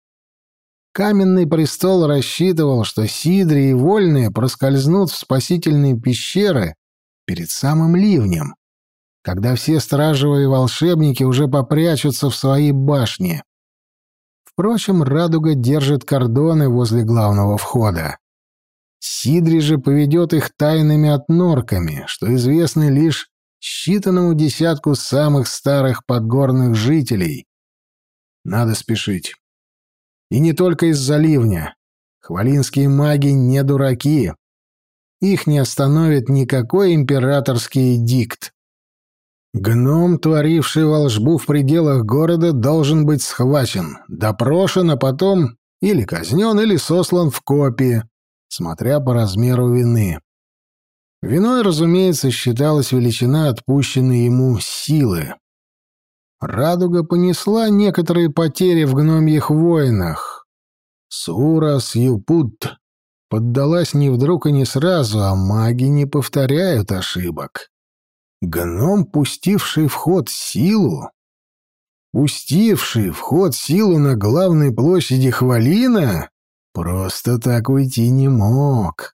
Каменный престол рассчитывал, что Сидри и Вольные проскользнут в спасительные пещеры перед самым ливнем. когда все стражевые волшебники уже попрячутся в свои башни. Впрочем, радуга держит кордоны возле главного входа. Сидри же поведет их тайными отнорками, что известны лишь считанному десятку самых старых подгорных жителей. Надо спешить. И не только из-за ливня. Хвалинские маги не дураки. Их не остановит никакой императорский дикт. Гном, творивший волшбу в пределах города, должен быть схвачен, допрошен, а потом или казнен, или сослан в копии, смотря по размеру вины. Виной, разумеется, считалась величина отпущенной ему силы. Радуга понесла некоторые потери в гномьих войнах. Сура Сьюпут поддалась не вдруг и не сразу, а маги не повторяют ошибок. Гном, пустивший в ход силу, пустивший в ход силу на главной площади Хвалина, просто так уйти не мог.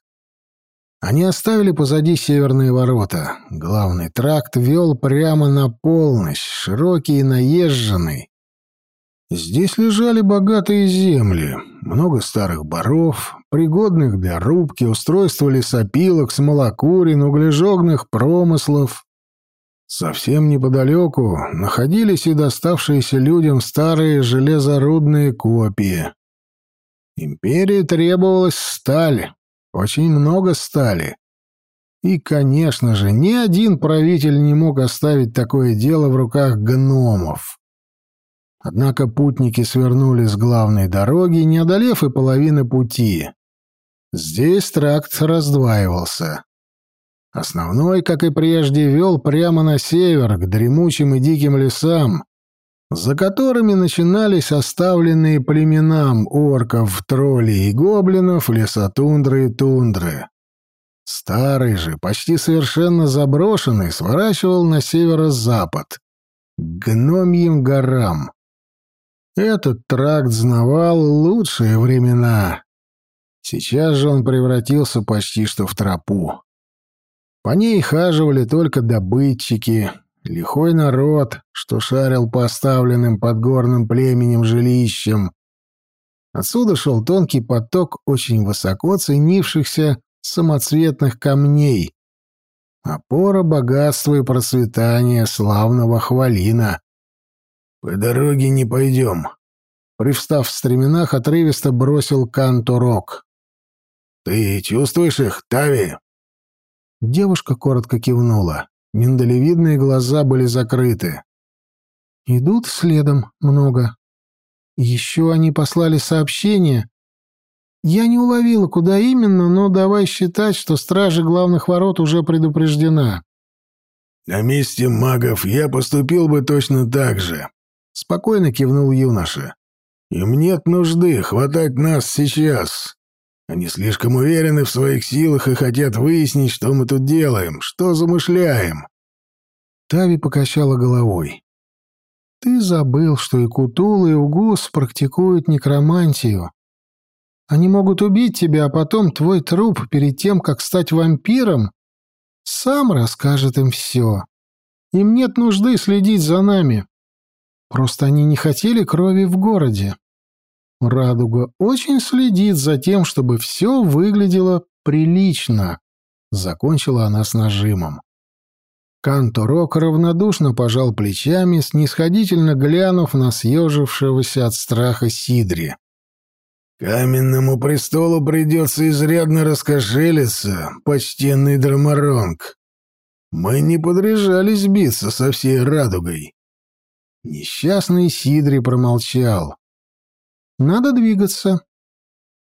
Они оставили позади северные ворота. Главный тракт вел прямо на полночь, широкий и наезженный. Здесь лежали богатые земли, много старых боров, пригодных для рубки, устройства лесопилок, смолокурин, углежогных промыслов. Совсем неподалеку находились и доставшиеся людям старые железорудные копии. Империи требовалась сталь, очень много стали. И, конечно же, ни один правитель не мог оставить такое дело в руках гномов. Однако путники свернули с главной дороги, не одолев и половины пути. Здесь тракт раздваивался. Основной, как и прежде, вел прямо на север, к дремучим и диким лесам, за которыми начинались оставленные племенам орков, троллей и гоблинов лесотундры и тундры. Старый же, почти совершенно заброшенный, сворачивал на северо-запад, к гномьим горам. Этот тракт знавал лучшие времена. Сейчас же он превратился почти что в тропу. По ней хаживали только добытчики, Лихой народ, что шарил по оставленным подгорным племенем жилищам. Отсюда шел тонкий поток очень высоко ценившихся самоцветных камней. Опора богатства и процветания славного хвалина. «По дороге не пойдем», — привстав в стременах, отрывисто бросил Канторок. «Ты чувствуешь их, Тави?» Девушка коротко кивнула. Миндалевидные глаза были закрыты. «Идут следом много. Еще они послали сообщение. Я не уловила, куда именно, но давай считать, что стража главных ворот уже предупреждена». «На месте магов я поступил бы точно так же», — спокойно кивнул юноша. «Им нет нужды хватать нас сейчас. Они слишком уверены в своих силах и хотят выяснить, что мы тут делаем, что замышляем. Тави покачала головой. Ты забыл, что и Кутул, и Угус практикуют некромантию. Они могут убить тебя, а потом твой труп перед тем, как стать вампиром, сам расскажет им все. Им нет нужды следить за нами. Просто они не хотели крови в городе. Радуга очень следит за тем, чтобы все выглядело прилично. Закончила она с нажимом. Канторок равнодушно пожал плечами, снисходительно глянув на съежившегося от страха Сидри. «Каменному престолу придется изрядно раскошелиться, почтенный Драмаронг. Мы не подряжались биться со всей радугой». Несчастный Сидри промолчал. Надо двигаться.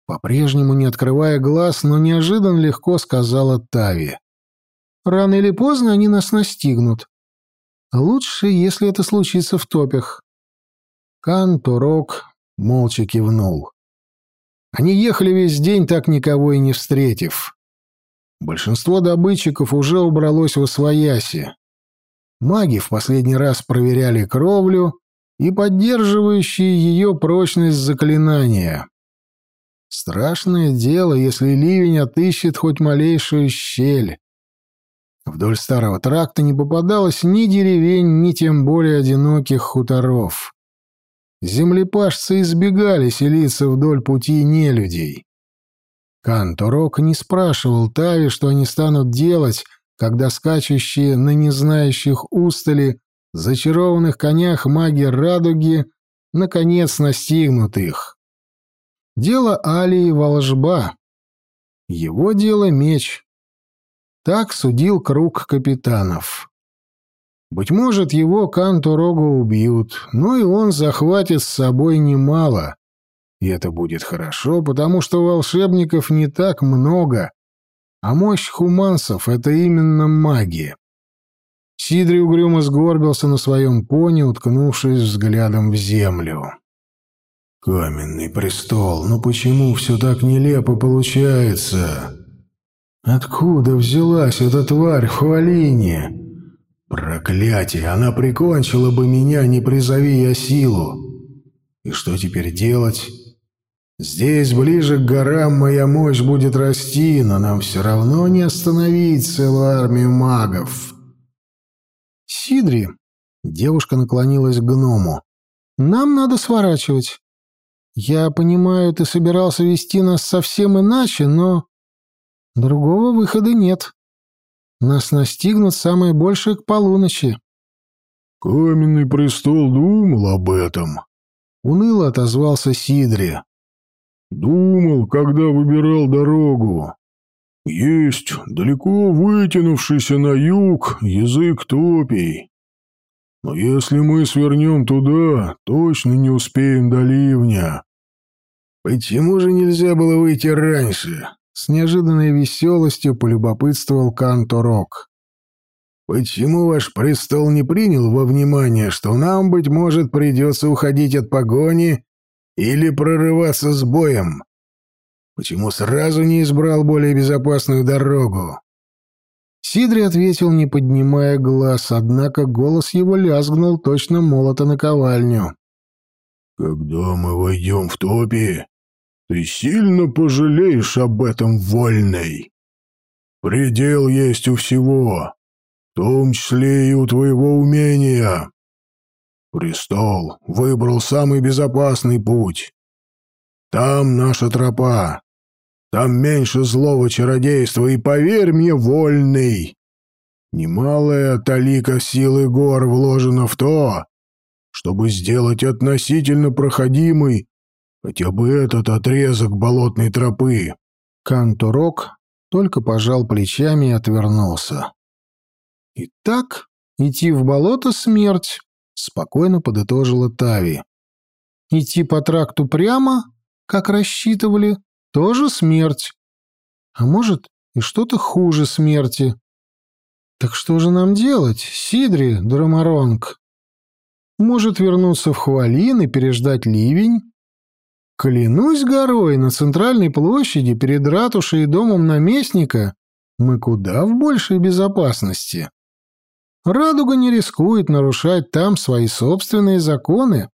По-прежнему не открывая глаз, но неожиданно легко сказала Тави. Рано или поздно они нас настигнут. Лучше, если это случится в топях. Кантурок молча кивнул. Они ехали весь день, так никого и не встретив. Большинство добытчиков уже убралось в освояси. Маги в последний раз проверяли кровлю, и поддерживающие ее прочность заклинания. Страшное дело, если ливень отыщет хоть малейшую щель. Вдоль старого тракта не попадалось ни деревень, ни тем более одиноких хуторов. Землепашцы избегали селиться вдоль пути нелюдей. Канторок не спрашивал Тави, что они станут делать, когда скачущие на незнающих устали зачарованных конях маги радуги наконец настигнут их. Дело Алии — волжба. Его дело — меч. Так судил круг капитанов. Быть может, его Кантурогу убьют, но и он захватит с собой немало. И это будет хорошо, потому что волшебников не так много, а мощь хумансов — это именно магия. Сидри угрюмо сгорбился на своем пони, уткнувшись взглядом в землю. «Каменный престол, но почему все так нелепо получается? Откуда взялась эта тварь в Хвалине? Проклятие, она прикончила бы меня, не призови я силу. И что теперь делать?» Здесь, ближе к горам, моя мощь будет расти, но нам все равно не остановить целую армию магов. Сидри, девушка наклонилась к гному. Нам надо сворачивать. Я понимаю, ты собирался вести нас совсем иначе, но другого выхода нет. Нас настигнут самое большее к полуночи. Каменный престол думал об этом. Уныло отозвался Сидри. Думал, когда выбирал дорогу. Есть далеко вытянувшийся на юг язык топий. Но если мы свернем туда, точно не успеем до ливня. Почему же нельзя было выйти раньше? С неожиданной веселостью полюбопытствовал Канторок. Почему ваш престол не принял во внимание, что нам, быть может, придется уходить от погони или прорываться с боем? Почему сразу не избрал более безопасную дорогу? Сидри ответил, не поднимая глаз, однако голос его лязгнул точно молота на ковальню. «Когда мы войдем в топи, ты сильно пожалеешь об этом, вольный. Предел есть у всего, в том числе и у твоего умения. Престол выбрал самый безопасный путь. Там наша тропа. Там меньше злого чародейства, и поверь мне, вольный. Немалая талика силы гор вложена в то, чтобы сделать относительно проходимый хотя бы этот отрезок болотной тропы. Кантурок только пожал плечами и отвернулся. «Итак, идти в болото — смерть», — спокойно подытожила Тави. «Идти по тракту прямо, как рассчитывали, тоже смерть. А может, и что-то хуже смерти. Так что же нам делать, Сидри Драмаронг? Может, вернуться в Хвалин и переждать ливень? Клянусь горой, на центральной площади перед ратушей и домом наместника мы куда в большей безопасности. Радуга не рискует нарушать там свои собственные законы.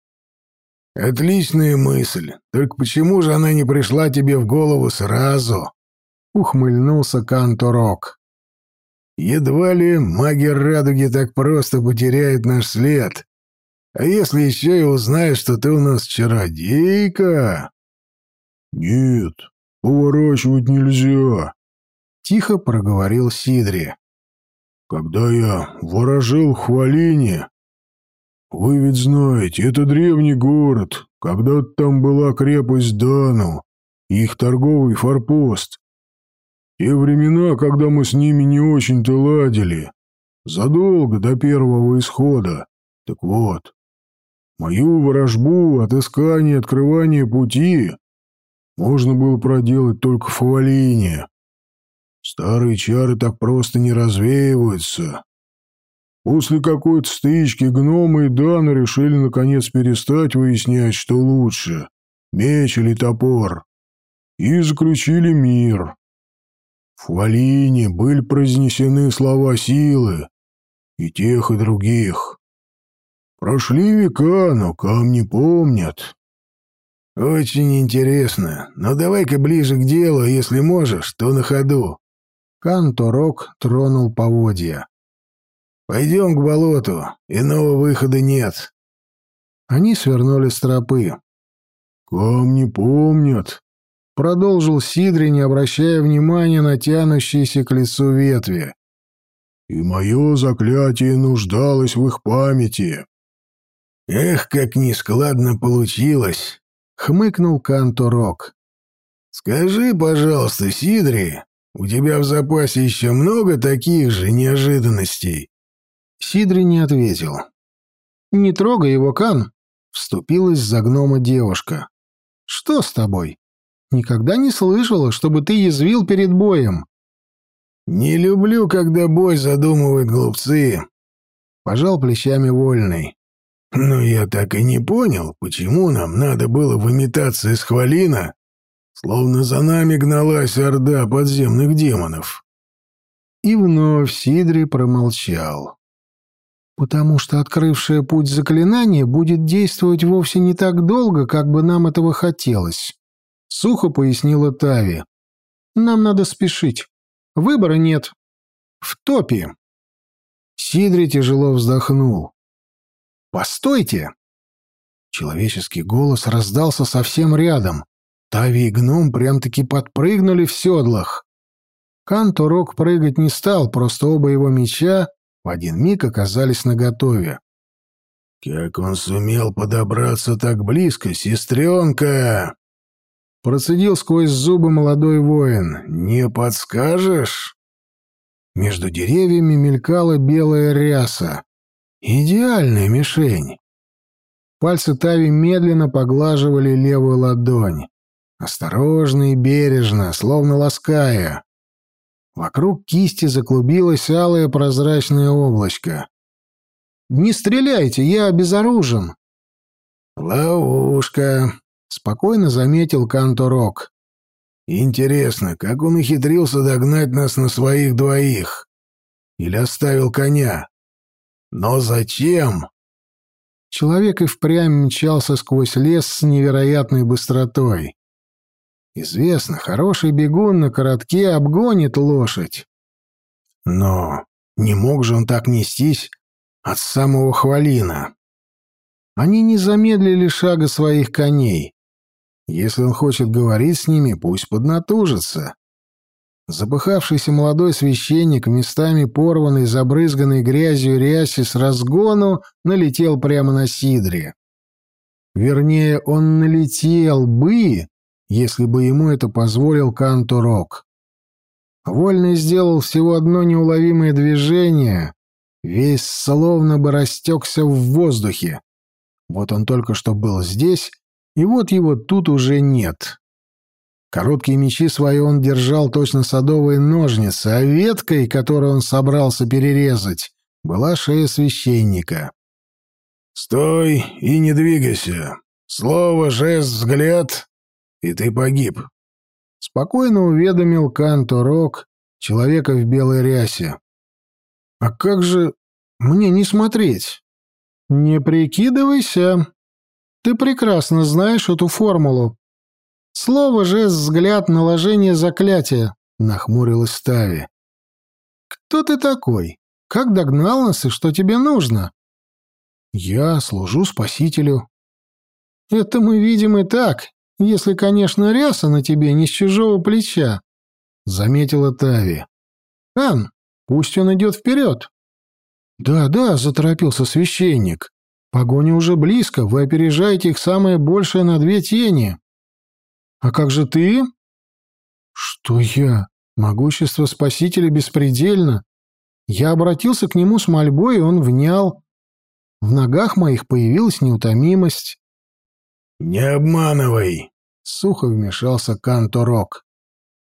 Отличная мысль. Только почему же она не пришла тебе в голову сразу? Ухмыльнулся Канторок. Едва ли маги радуги так просто потеряют наш след. А если еще и узнают, что ты у нас чародейка? Нет, поворачивать нельзя. Тихо проговорил Сидри. Когда я ворожил в Хвалине... Вы ведь знаете, это древний город. Когда-то там была крепость Дану, их торговый форпост. Те времена, когда мы с ними не очень-то ладили. Задолго до первого исхода. Так вот, мою ворожбу, отыскание и открывание пути можно было проделать только в Хвалине. Старые чары так просто не развеиваются. После какой-то стычки гномы и Дана решили наконец перестать выяснять, что лучше — меч или топор, и заключили мир. В Фуалине были произнесены слова силы, и тех, и других. Прошли века, но камни помнят. Очень интересно, но давай-ка ближе к делу, если можешь, то на ходу. Канторок тронул поводья. «Пойдем к болоту, иного выхода нет». Они свернули с тропы. «Камни помнят», — продолжил Сидри, не обращая внимания на тянущиеся к лицу ветви. «И мое заклятие нуждалось в их памяти». «Эх, как нескладно получилось!» — хмыкнул Канторок. «Скажи, пожалуйста, Сидри, у тебя в запасе еще много таких же неожиданностей?» Сидри не ответил. «Не трогай его, Кан!» — вступилась за гнома девушка. «Что с тобой? Никогда не слышала, чтобы ты язвил перед боем». «Не люблю, когда бой задумывают глупцы», — пожал плечами Вольный. «Но я так и не понял, почему нам надо было выметаться из хвалина, словно за нами гналась орда подземных демонов». И вновь Сидри промолчал. «Потому что открывшее путь заклинание будет действовать вовсе не так долго, как бы нам этого хотелось», — сухо пояснила Тави. «Нам надо спешить. Выбора нет. В топе». Сидри тяжело вздохнул. «Постойте!» Человеческий голос раздался совсем рядом. Тави и гном прям-таки подпрыгнули в седлах. Канторок прыгать не стал, просто оба его меча один миг оказались наготове. «Как он сумел подобраться так близко, сестренка?» Процедил сквозь зубы молодой воин. «Не подскажешь?» Между деревьями мелькала белая ряса. Идеальная мишень. Пальцы Тави медленно поглаживали левую ладонь. Осторожно и бережно, словно лаская. Вокруг кисти заклубилось алое прозрачное облачко. «Не стреляйте, я обезоружен!» «Ловушка», — спокойно заметил Канторок. «Интересно, как он ухитрился догнать нас на своих двоих? Или оставил коня?» Но зачем? Человек и впрямь мчался сквозь лес с невероятной быстротой. Известно, хороший бегун на коротке обгонит лошадь. Но не мог же он так нестись от самого хвалина. Они не замедлили шага своих коней. Если он хочет говорить с ними, пусть поднатужится. Запыхавшийся молодой священник, местами порванный, забрызганный грязью ряси с разгону, налетел прямо на Сидре. Вернее, он налетел бы, если бы ему это позволил Кантурок. Вольный сделал всего одно неуловимое движение, весь словно бы растекся в воздухе. Вот он только что был здесь, и вот его тут уже нет. Короткие мечи свои он держал точно садовые ножницы, а веткой, которую он собрался перерезать, была шея священника. «Стой и не двигайся. Слово, жест, взгляд, и ты погиб», — спокойно уведомил Канто Рок, человека в белой рясе. «А как же мне не смотреть?» «Не прикидывайся. Ты прекрасно знаешь эту формулу», Слово, жест, взгляд, наложение заклятия, нахмурилась Тави. Кто ты такой? Как догнал нас и что тебе нужно? Я служу спасителю. Это мы видим и так, если, конечно, ряса на тебе не с чужого плеча, заметила Тави. Ан, пусть он идет вперед. Да, да, заторопился священник. Погоня уже близко, вы опережаете их самое большее на две тени. «А как же ты?» «Что я? Могущество Спасителя беспредельно. Я обратился к нему с мольбой, и он внял. В ногах моих появилась неутомимость». «Не обманывай!» — сухо вмешался Канторок.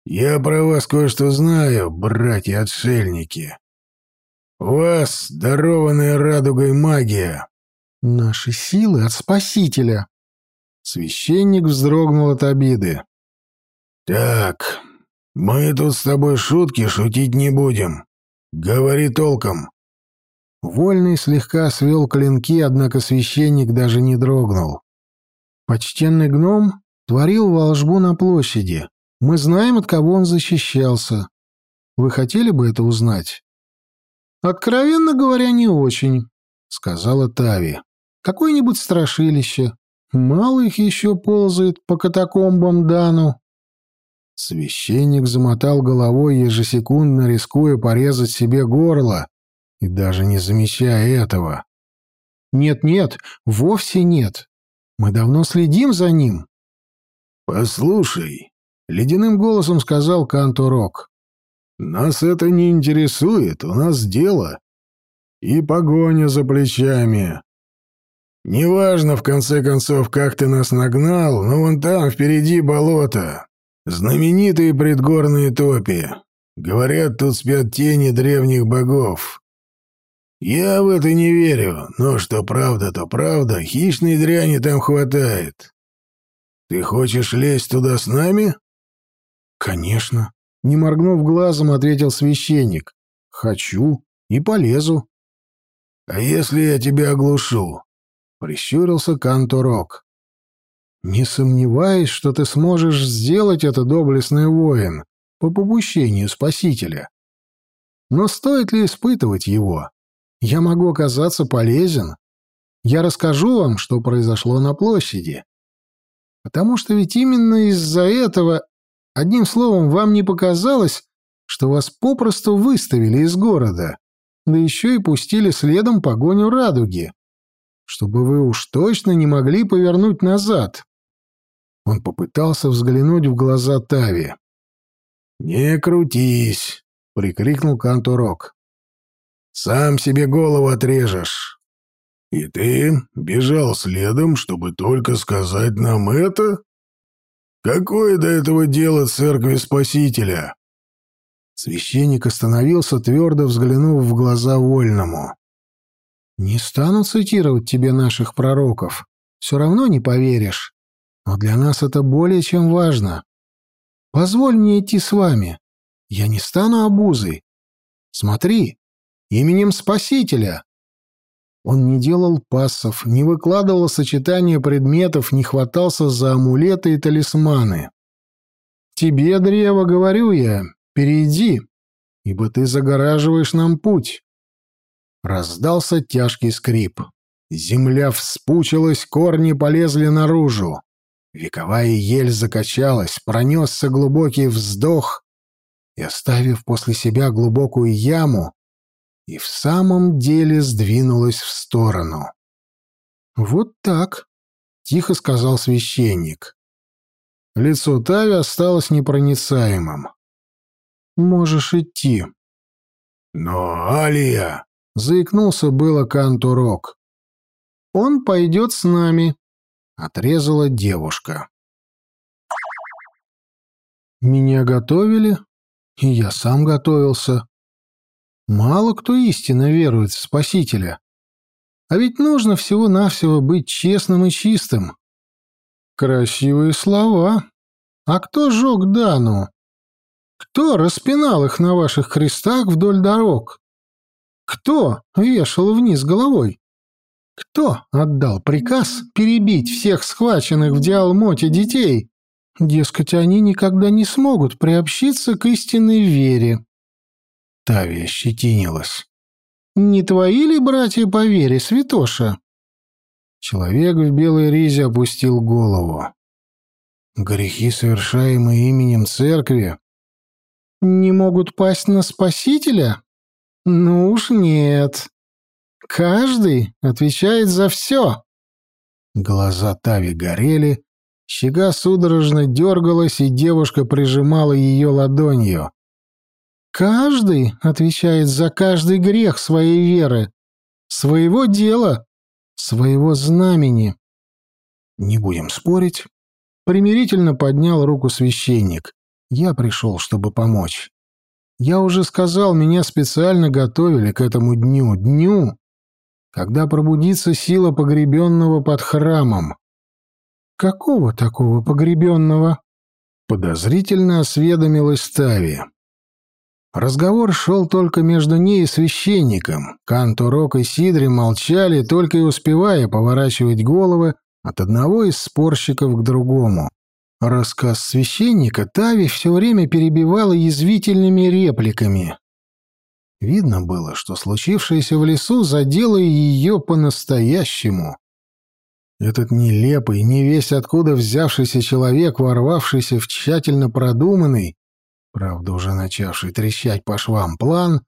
«Я про вас кое-что знаю, братья-отшельники. У вас дарованная радугой магия». «Наши силы от Спасителя», Священник вздрогнул от обиды. «Так, мы тут с тобой шутки шутить не будем. Говори толком». Вольный слегка свел клинки, однако священник даже не дрогнул. Почтенный гном творил волжбу на площади. Мы знаем, от кого он защищался. Вы хотели бы это узнать? Откровенно говоря, не очень, сказала Тави. Какое-нибудь страшилище. Мало их еще ползает по катакомбам Дану. Священник замотал головой, ежесекундно рискуя порезать себе горло, и даже не замечая этого. «Нет-нет, вовсе нет. Мы давно следим за ним». «Послушай», — ледяным голосом сказал Канторок, — «нас это не интересует, у нас дело. И погоня за плечами. Неважно, в конце концов, как ты нас нагнал, но вон там впереди болото. Знаменитые предгорные топи. Говорят, тут спят тени древних богов. Я в это не верю, но что правда, то правда, хищной дряни там хватает. Ты хочешь лезть туда с нами? Конечно, не моргнув глазом, ответил священник. Хочу и полезу. А если я тебя оглушу? Прищурился Канторок. Не сомневаюсь, что ты сможешь сделать это, доблестный воин, по попущению Спасителя. Но стоит ли испытывать его? Я могу оказаться полезен. Я расскажу вам, что произошло на площади. Потому что ведь именно из-за этого, одним словом, вам не показалось, что вас попросту выставили из города, да еще и пустили следом погоню радуги, чтобы вы уж точно не могли повернуть назад. Он попытался взглянуть в глаза Тави. «Не крутись!» — прикрикнул Кантурок. Сам себе голову отрежешь. И ты бежал следом, чтобы только сказать нам это? Какое до этого дело церкви Спасителя? Священник остановился, твердо взглянув в глаза Вольному. «Не стану цитировать тебе наших пророков. Все равно не поверишь. Но для нас это более чем важно. Позволь мне идти с вами. Я не стану обузой. Смотри, Именем Спасителя. Он не делал пассов, не выкладывал сочетания предметов, не хватался за амулеты и талисманы. «Тебе, древо, говорю я, перейди, ибо ты загораживаешь нам путь». Раздался тяжкий скрип. Земля вспучилась, корни полезли наружу. Вековая ель закачалась, пронесся глубокий вздох и, оставив после себя глубокую яму, и в самом деле сдвинулась в сторону. «Вот так», — тихо сказал священник. Лицо Тави осталось непроницаемым. «Можешь идти». «Но Алия...» — заикнулся было Кантурок. «Он пойдет с нами», — отрезала девушка. «Меня готовили, и я сам готовился», Мало кто истинно верует в Спасителя. А ведь нужно всего-навсего быть честным и чистым. Красивые слова. А кто жег Дану? Кто распинал их на ваших крестах вдоль дорог? Кто вешал вниз головой? Кто отдал приказ перебить всех схваченных в Диалмоте детей? Дескать, они никогда не смогут приобщиться к истинной вере. Тавия щетинилась. «Не твои ли братья по вере, святоша?» Человек в белой ризе опустил голову. «Грехи, совершаемые именем церкви, не могут пасть на Спасителя? Ну уж нет. Каждый отвечает за все». Глаза Тави горели, щека судорожно дергалась, и девушка прижимала ее ладонью. Каждый отвечает за каждый грех своей веры, своего дела, своего знамени. Не будем спорить. Примирительно поднял руку священник. Я пришел, чтобы помочь. Я уже сказал, меня специально готовили к этому дню, дню, когда пробудится сила погребенного под храмом. Какого такого погребенного? Подозрительно осведомилась Тави. Разговор шел только между ней и священником. Канторок и Сидри молчали, только и успевая поворачивать головы от одного из спорщиков к другому. Рассказ священника Тави все время перебивала язвительными репликами. Видно было, что случившееся в лесу задело ее по-настоящему. Этот нелепый, не весь откуда взявшийся человек, ворвавшийся в тщательно продуманный, правда уже начавший трещать по швам план,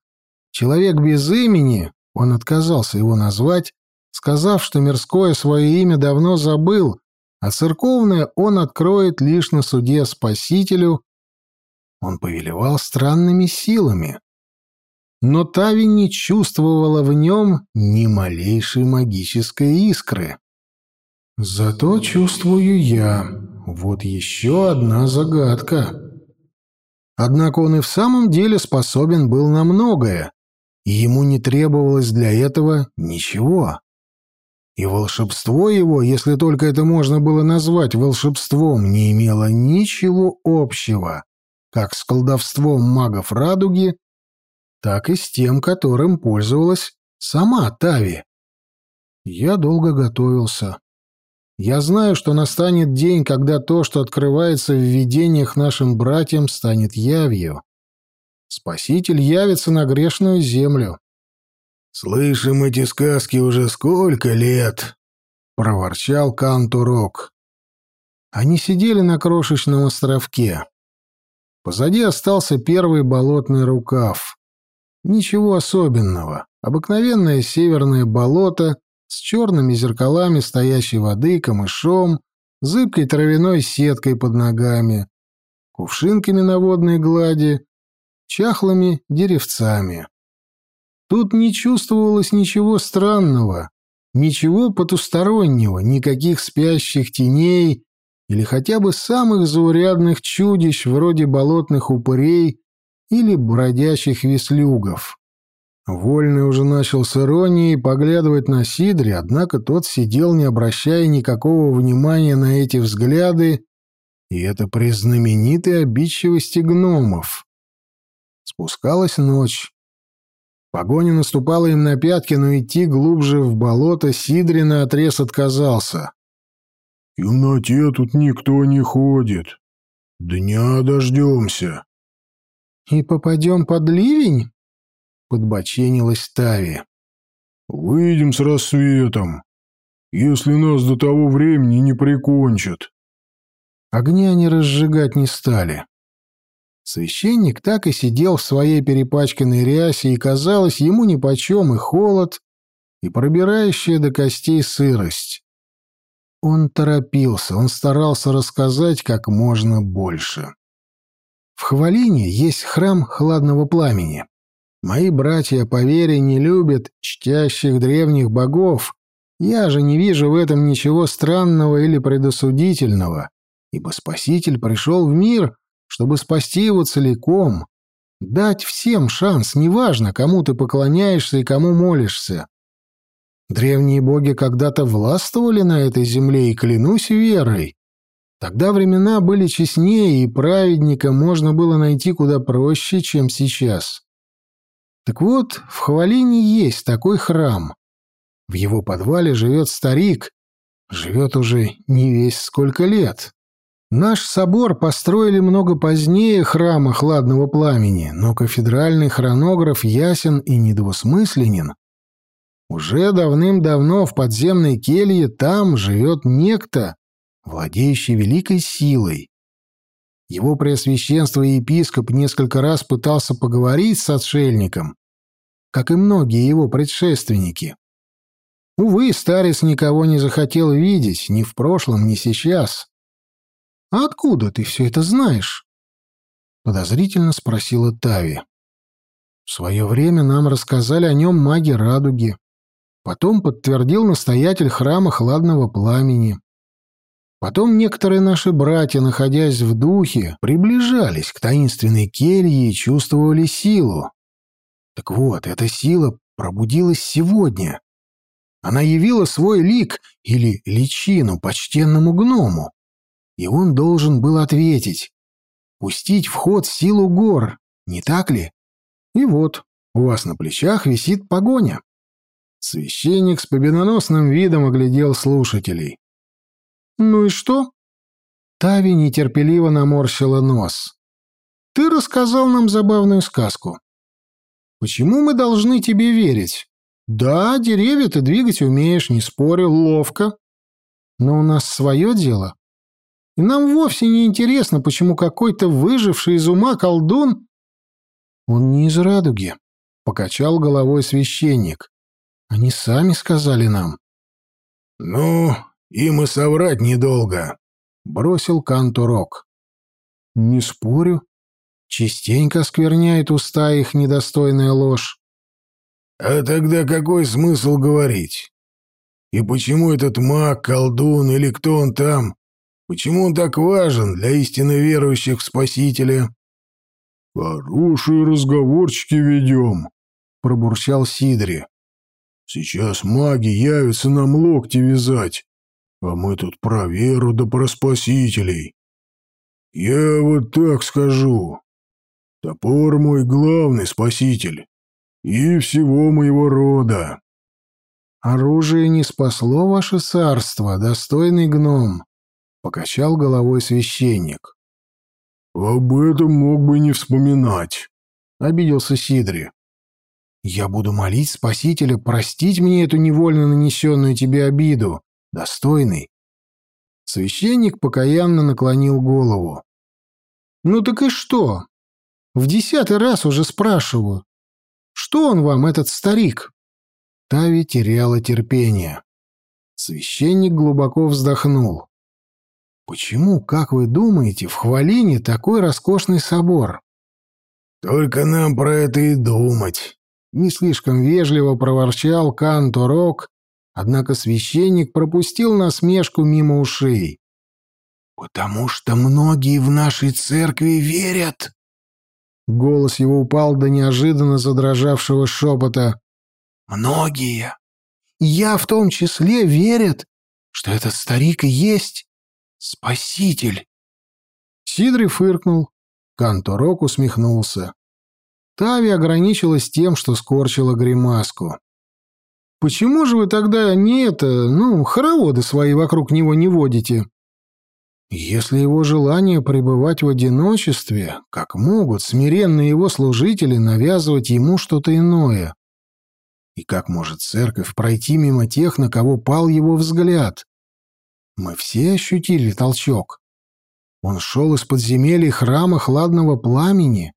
человек без имени, он отказался его назвать, сказав, что мирское свое имя давно забыл, а церковное он откроет лишь на суде Спасителю, он повелевал странными силами. Но Тави не чувствовала в нем ни малейшей магической искры. Зато чувствую я. Вот еще одна загадка. Однако он и в самом деле способен был на многое, и ему не требовалось для этого ничего. И волшебство его, если только это можно было назвать волшебством, не имело ничего общего, как с колдовством магов радуги, так и с тем, которым пользовалась сама Тави. Я долго готовился. Я знаю, что настанет день, когда то, что открывается в видениях нашим братьям, станет явью. Спаситель явится на грешную землю. «Слышим эти сказки уже сколько лет!» — проворчал Кантурок. Они сидели на крошечном островке. Позади остался первый болотный рукав. Ничего особенного. Обыкновенное северное болото с черными зеркалами стоящей воды, камышом, зыбкой травяной сеткой под ногами, кувшинками на водной глади, чахлыми деревцами. Тут не чувствовалось ничего странного, ничего потустороннего, никаких спящих теней или хотя бы самых заурядных чудищ вроде болотных упырей или бродячих веслюгов. Вольный уже начал с иронией поглядывать на Сидри, однако тот сидел, не обращая никакого внимания на эти взгляды, и это при знаменитой обидчивости гномов. Спускалась ночь. Погоня наступала им на пятки, но идти глубже в болото Сидри наотрез отказался. — темноте тут никто не ходит. Дня дождемся. — И попадем под ливень? Подбоченилась Тави. «Выйдем с рассветом, если нас до того времени не прикончат». Огня они разжигать не стали. Священник так и сидел в своей перепачканной рясе, и казалось ему нипочем и холод, и пробирающая до костей сырость. Он торопился, он старался рассказать как можно больше. В Хвалине есть храм хладного пламени. Мои братья по вере не любят чтящих древних богов. Я же не вижу в этом ничего странного или предосудительного, ибо Спаситель пришел в мир, чтобы спасти его целиком, дать всем шанс, неважно, кому ты поклоняешься и кому молишься. Древние боги когда-то властвовали на этой земле, и клянусь верой. Тогда времена были честнее, и праведника можно было найти куда проще, чем сейчас. Так вот, в Хвалине есть такой храм. В его подвале живет старик, живет уже не весь сколько лет. Наш собор построили много позднее храма Хладного Пламени, но кафедральный хронограф ясен и недвусмысленен. Уже давным-давно в подземной келье там живет некто, владеющий великой силой. Его преосвященство и епископ несколько раз пытался поговорить с отшельником, как и многие его предшественники. Увы, старец никого не захотел видеть ни в прошлом, ни сейчас. «А откуда ты все это знаешь?» — подозрительно спросила Тави. «В свое время нам рассказали о нем маги Радуги. Потом подтвердил настоятель храма Хладного Пламени. Потом некоторые наши братья, находясь в духе, приближались к таинственной келье и чувствовали силу. Так вот, эта сила пробудилась сегодня. Она явила свой лик или личину почтенному гному. И он должен был ответить. Пустить в ход силу гор, не так ли? И вот, у вас на плечах висит погоня. Священник с победоносным видом оглядел слушателей. «Ну и что?» Тави нетерпеливо наморщила нос. «Ты рассказал нам забавную сказку. Почему мы должны тебе верить? Да, деревья ты двигать умеешь, не спорю, ловко. Но у нас свое дело. И нам вовсе не интересно, почему какой-то выживший из ума колдун... Он не из радуги, — покачал головой священник. Они сами сказали нам. Ну, им и соврать недолго, — бросил Кантурок. Не спорю. Частенько скверняет уста их недостойная ложь. А тогда какой смысл говорить? И почему этот маг, колдун или кто он там Почему он так важен для истинно верующих в Спасителя?» «Хорошие разговорчики ведем», — пробурчал Сидри. «Сейчас маги явятся нам локти вязать, а мы тут про веру да про спасителей. Я вот так скажу. Топор мой главный спаситель и всего моего рода». «Оружие не спасло ваше царство, достойный гном», — покачал головой священник. «Об этом мог бы не вспоминать», — обиделся Сидри. «Я буду молить Спасителя простить мне эту невольно нанесенную тебе обиду, достойный». Священник покаянно наклонил голову. «Ну так и что? В десятый раз уже спрашиваю. Что он вам, этот старик?» Тави теряла терпение. Священник глубоко вздохнул. Почему, как вы думаете, в Хвалине такой роскошный собор? Только нам про это и думать. Не слишком вежливо проворчал Канторок, однако священник пропустил насмешку мимо ушей. «Потому что многие в нашей церкви верят!» Голос его упал до неожиданно задрожавшего шепота. «Многие, я в том числе, верят, что этот старик и есть Спаситель!» Сидри фыркнул. Канторок усмехнулся. Тави ограничилась тем, что скорчила гримаску. «Почему же вы тогда не это, ну, хороводы свои вокруг него не водите?» Если его желание пребывать в одиночестве, как могут смиренные его служители навязывать ему что-то иное? И как может церковь пройти мимо тех, на кого пал его взгляд? Мы все ощутили толчок. Он шел из подземелья храма хладного пламени.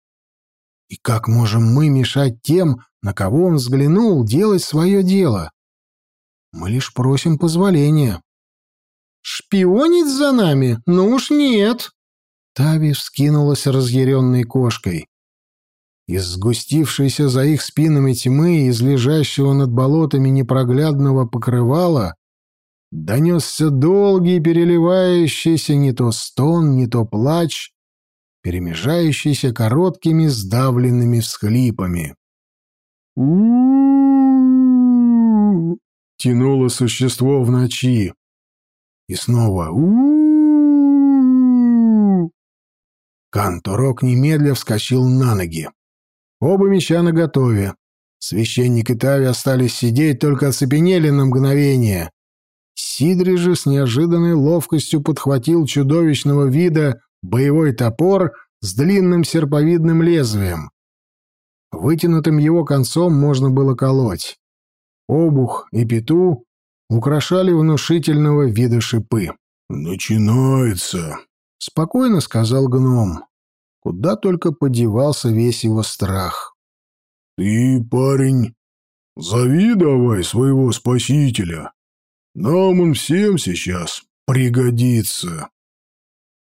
И как можем мы мешать тем, на кого он взглянул, делать свое дело? Мы лишь просим позволения. «Шпионить за нами? Ну уж нет!» Тави вскинулась разъяренной кошкой. Из сгустившейся за их спинами тьмы, из лежащего над болотами непроглядного покрывала, донесся долгий переливающийся не то стон, не то плач, перемежающийся короткими сдавленными всхлипами. У тянуло существо в ночи. И снова у Канторок немедля вскочил на ноги. Оба меча наготове. Священник и Тави остались сидеть, только оцепенели на мгновение. Сидри же с неожиданной ловкостью подхватил чудовищного вида боевой топор с длинным серповидным лезвием. Вытянутым его концом можно было колоть. Обух и пету украшали внушительного вида шипы. «Начинается», — спокойно сказал гном. Куда только подевался весь его страх. «Ты, парень, зови давай своего спасителя. Нам он всем сейчас пригодится.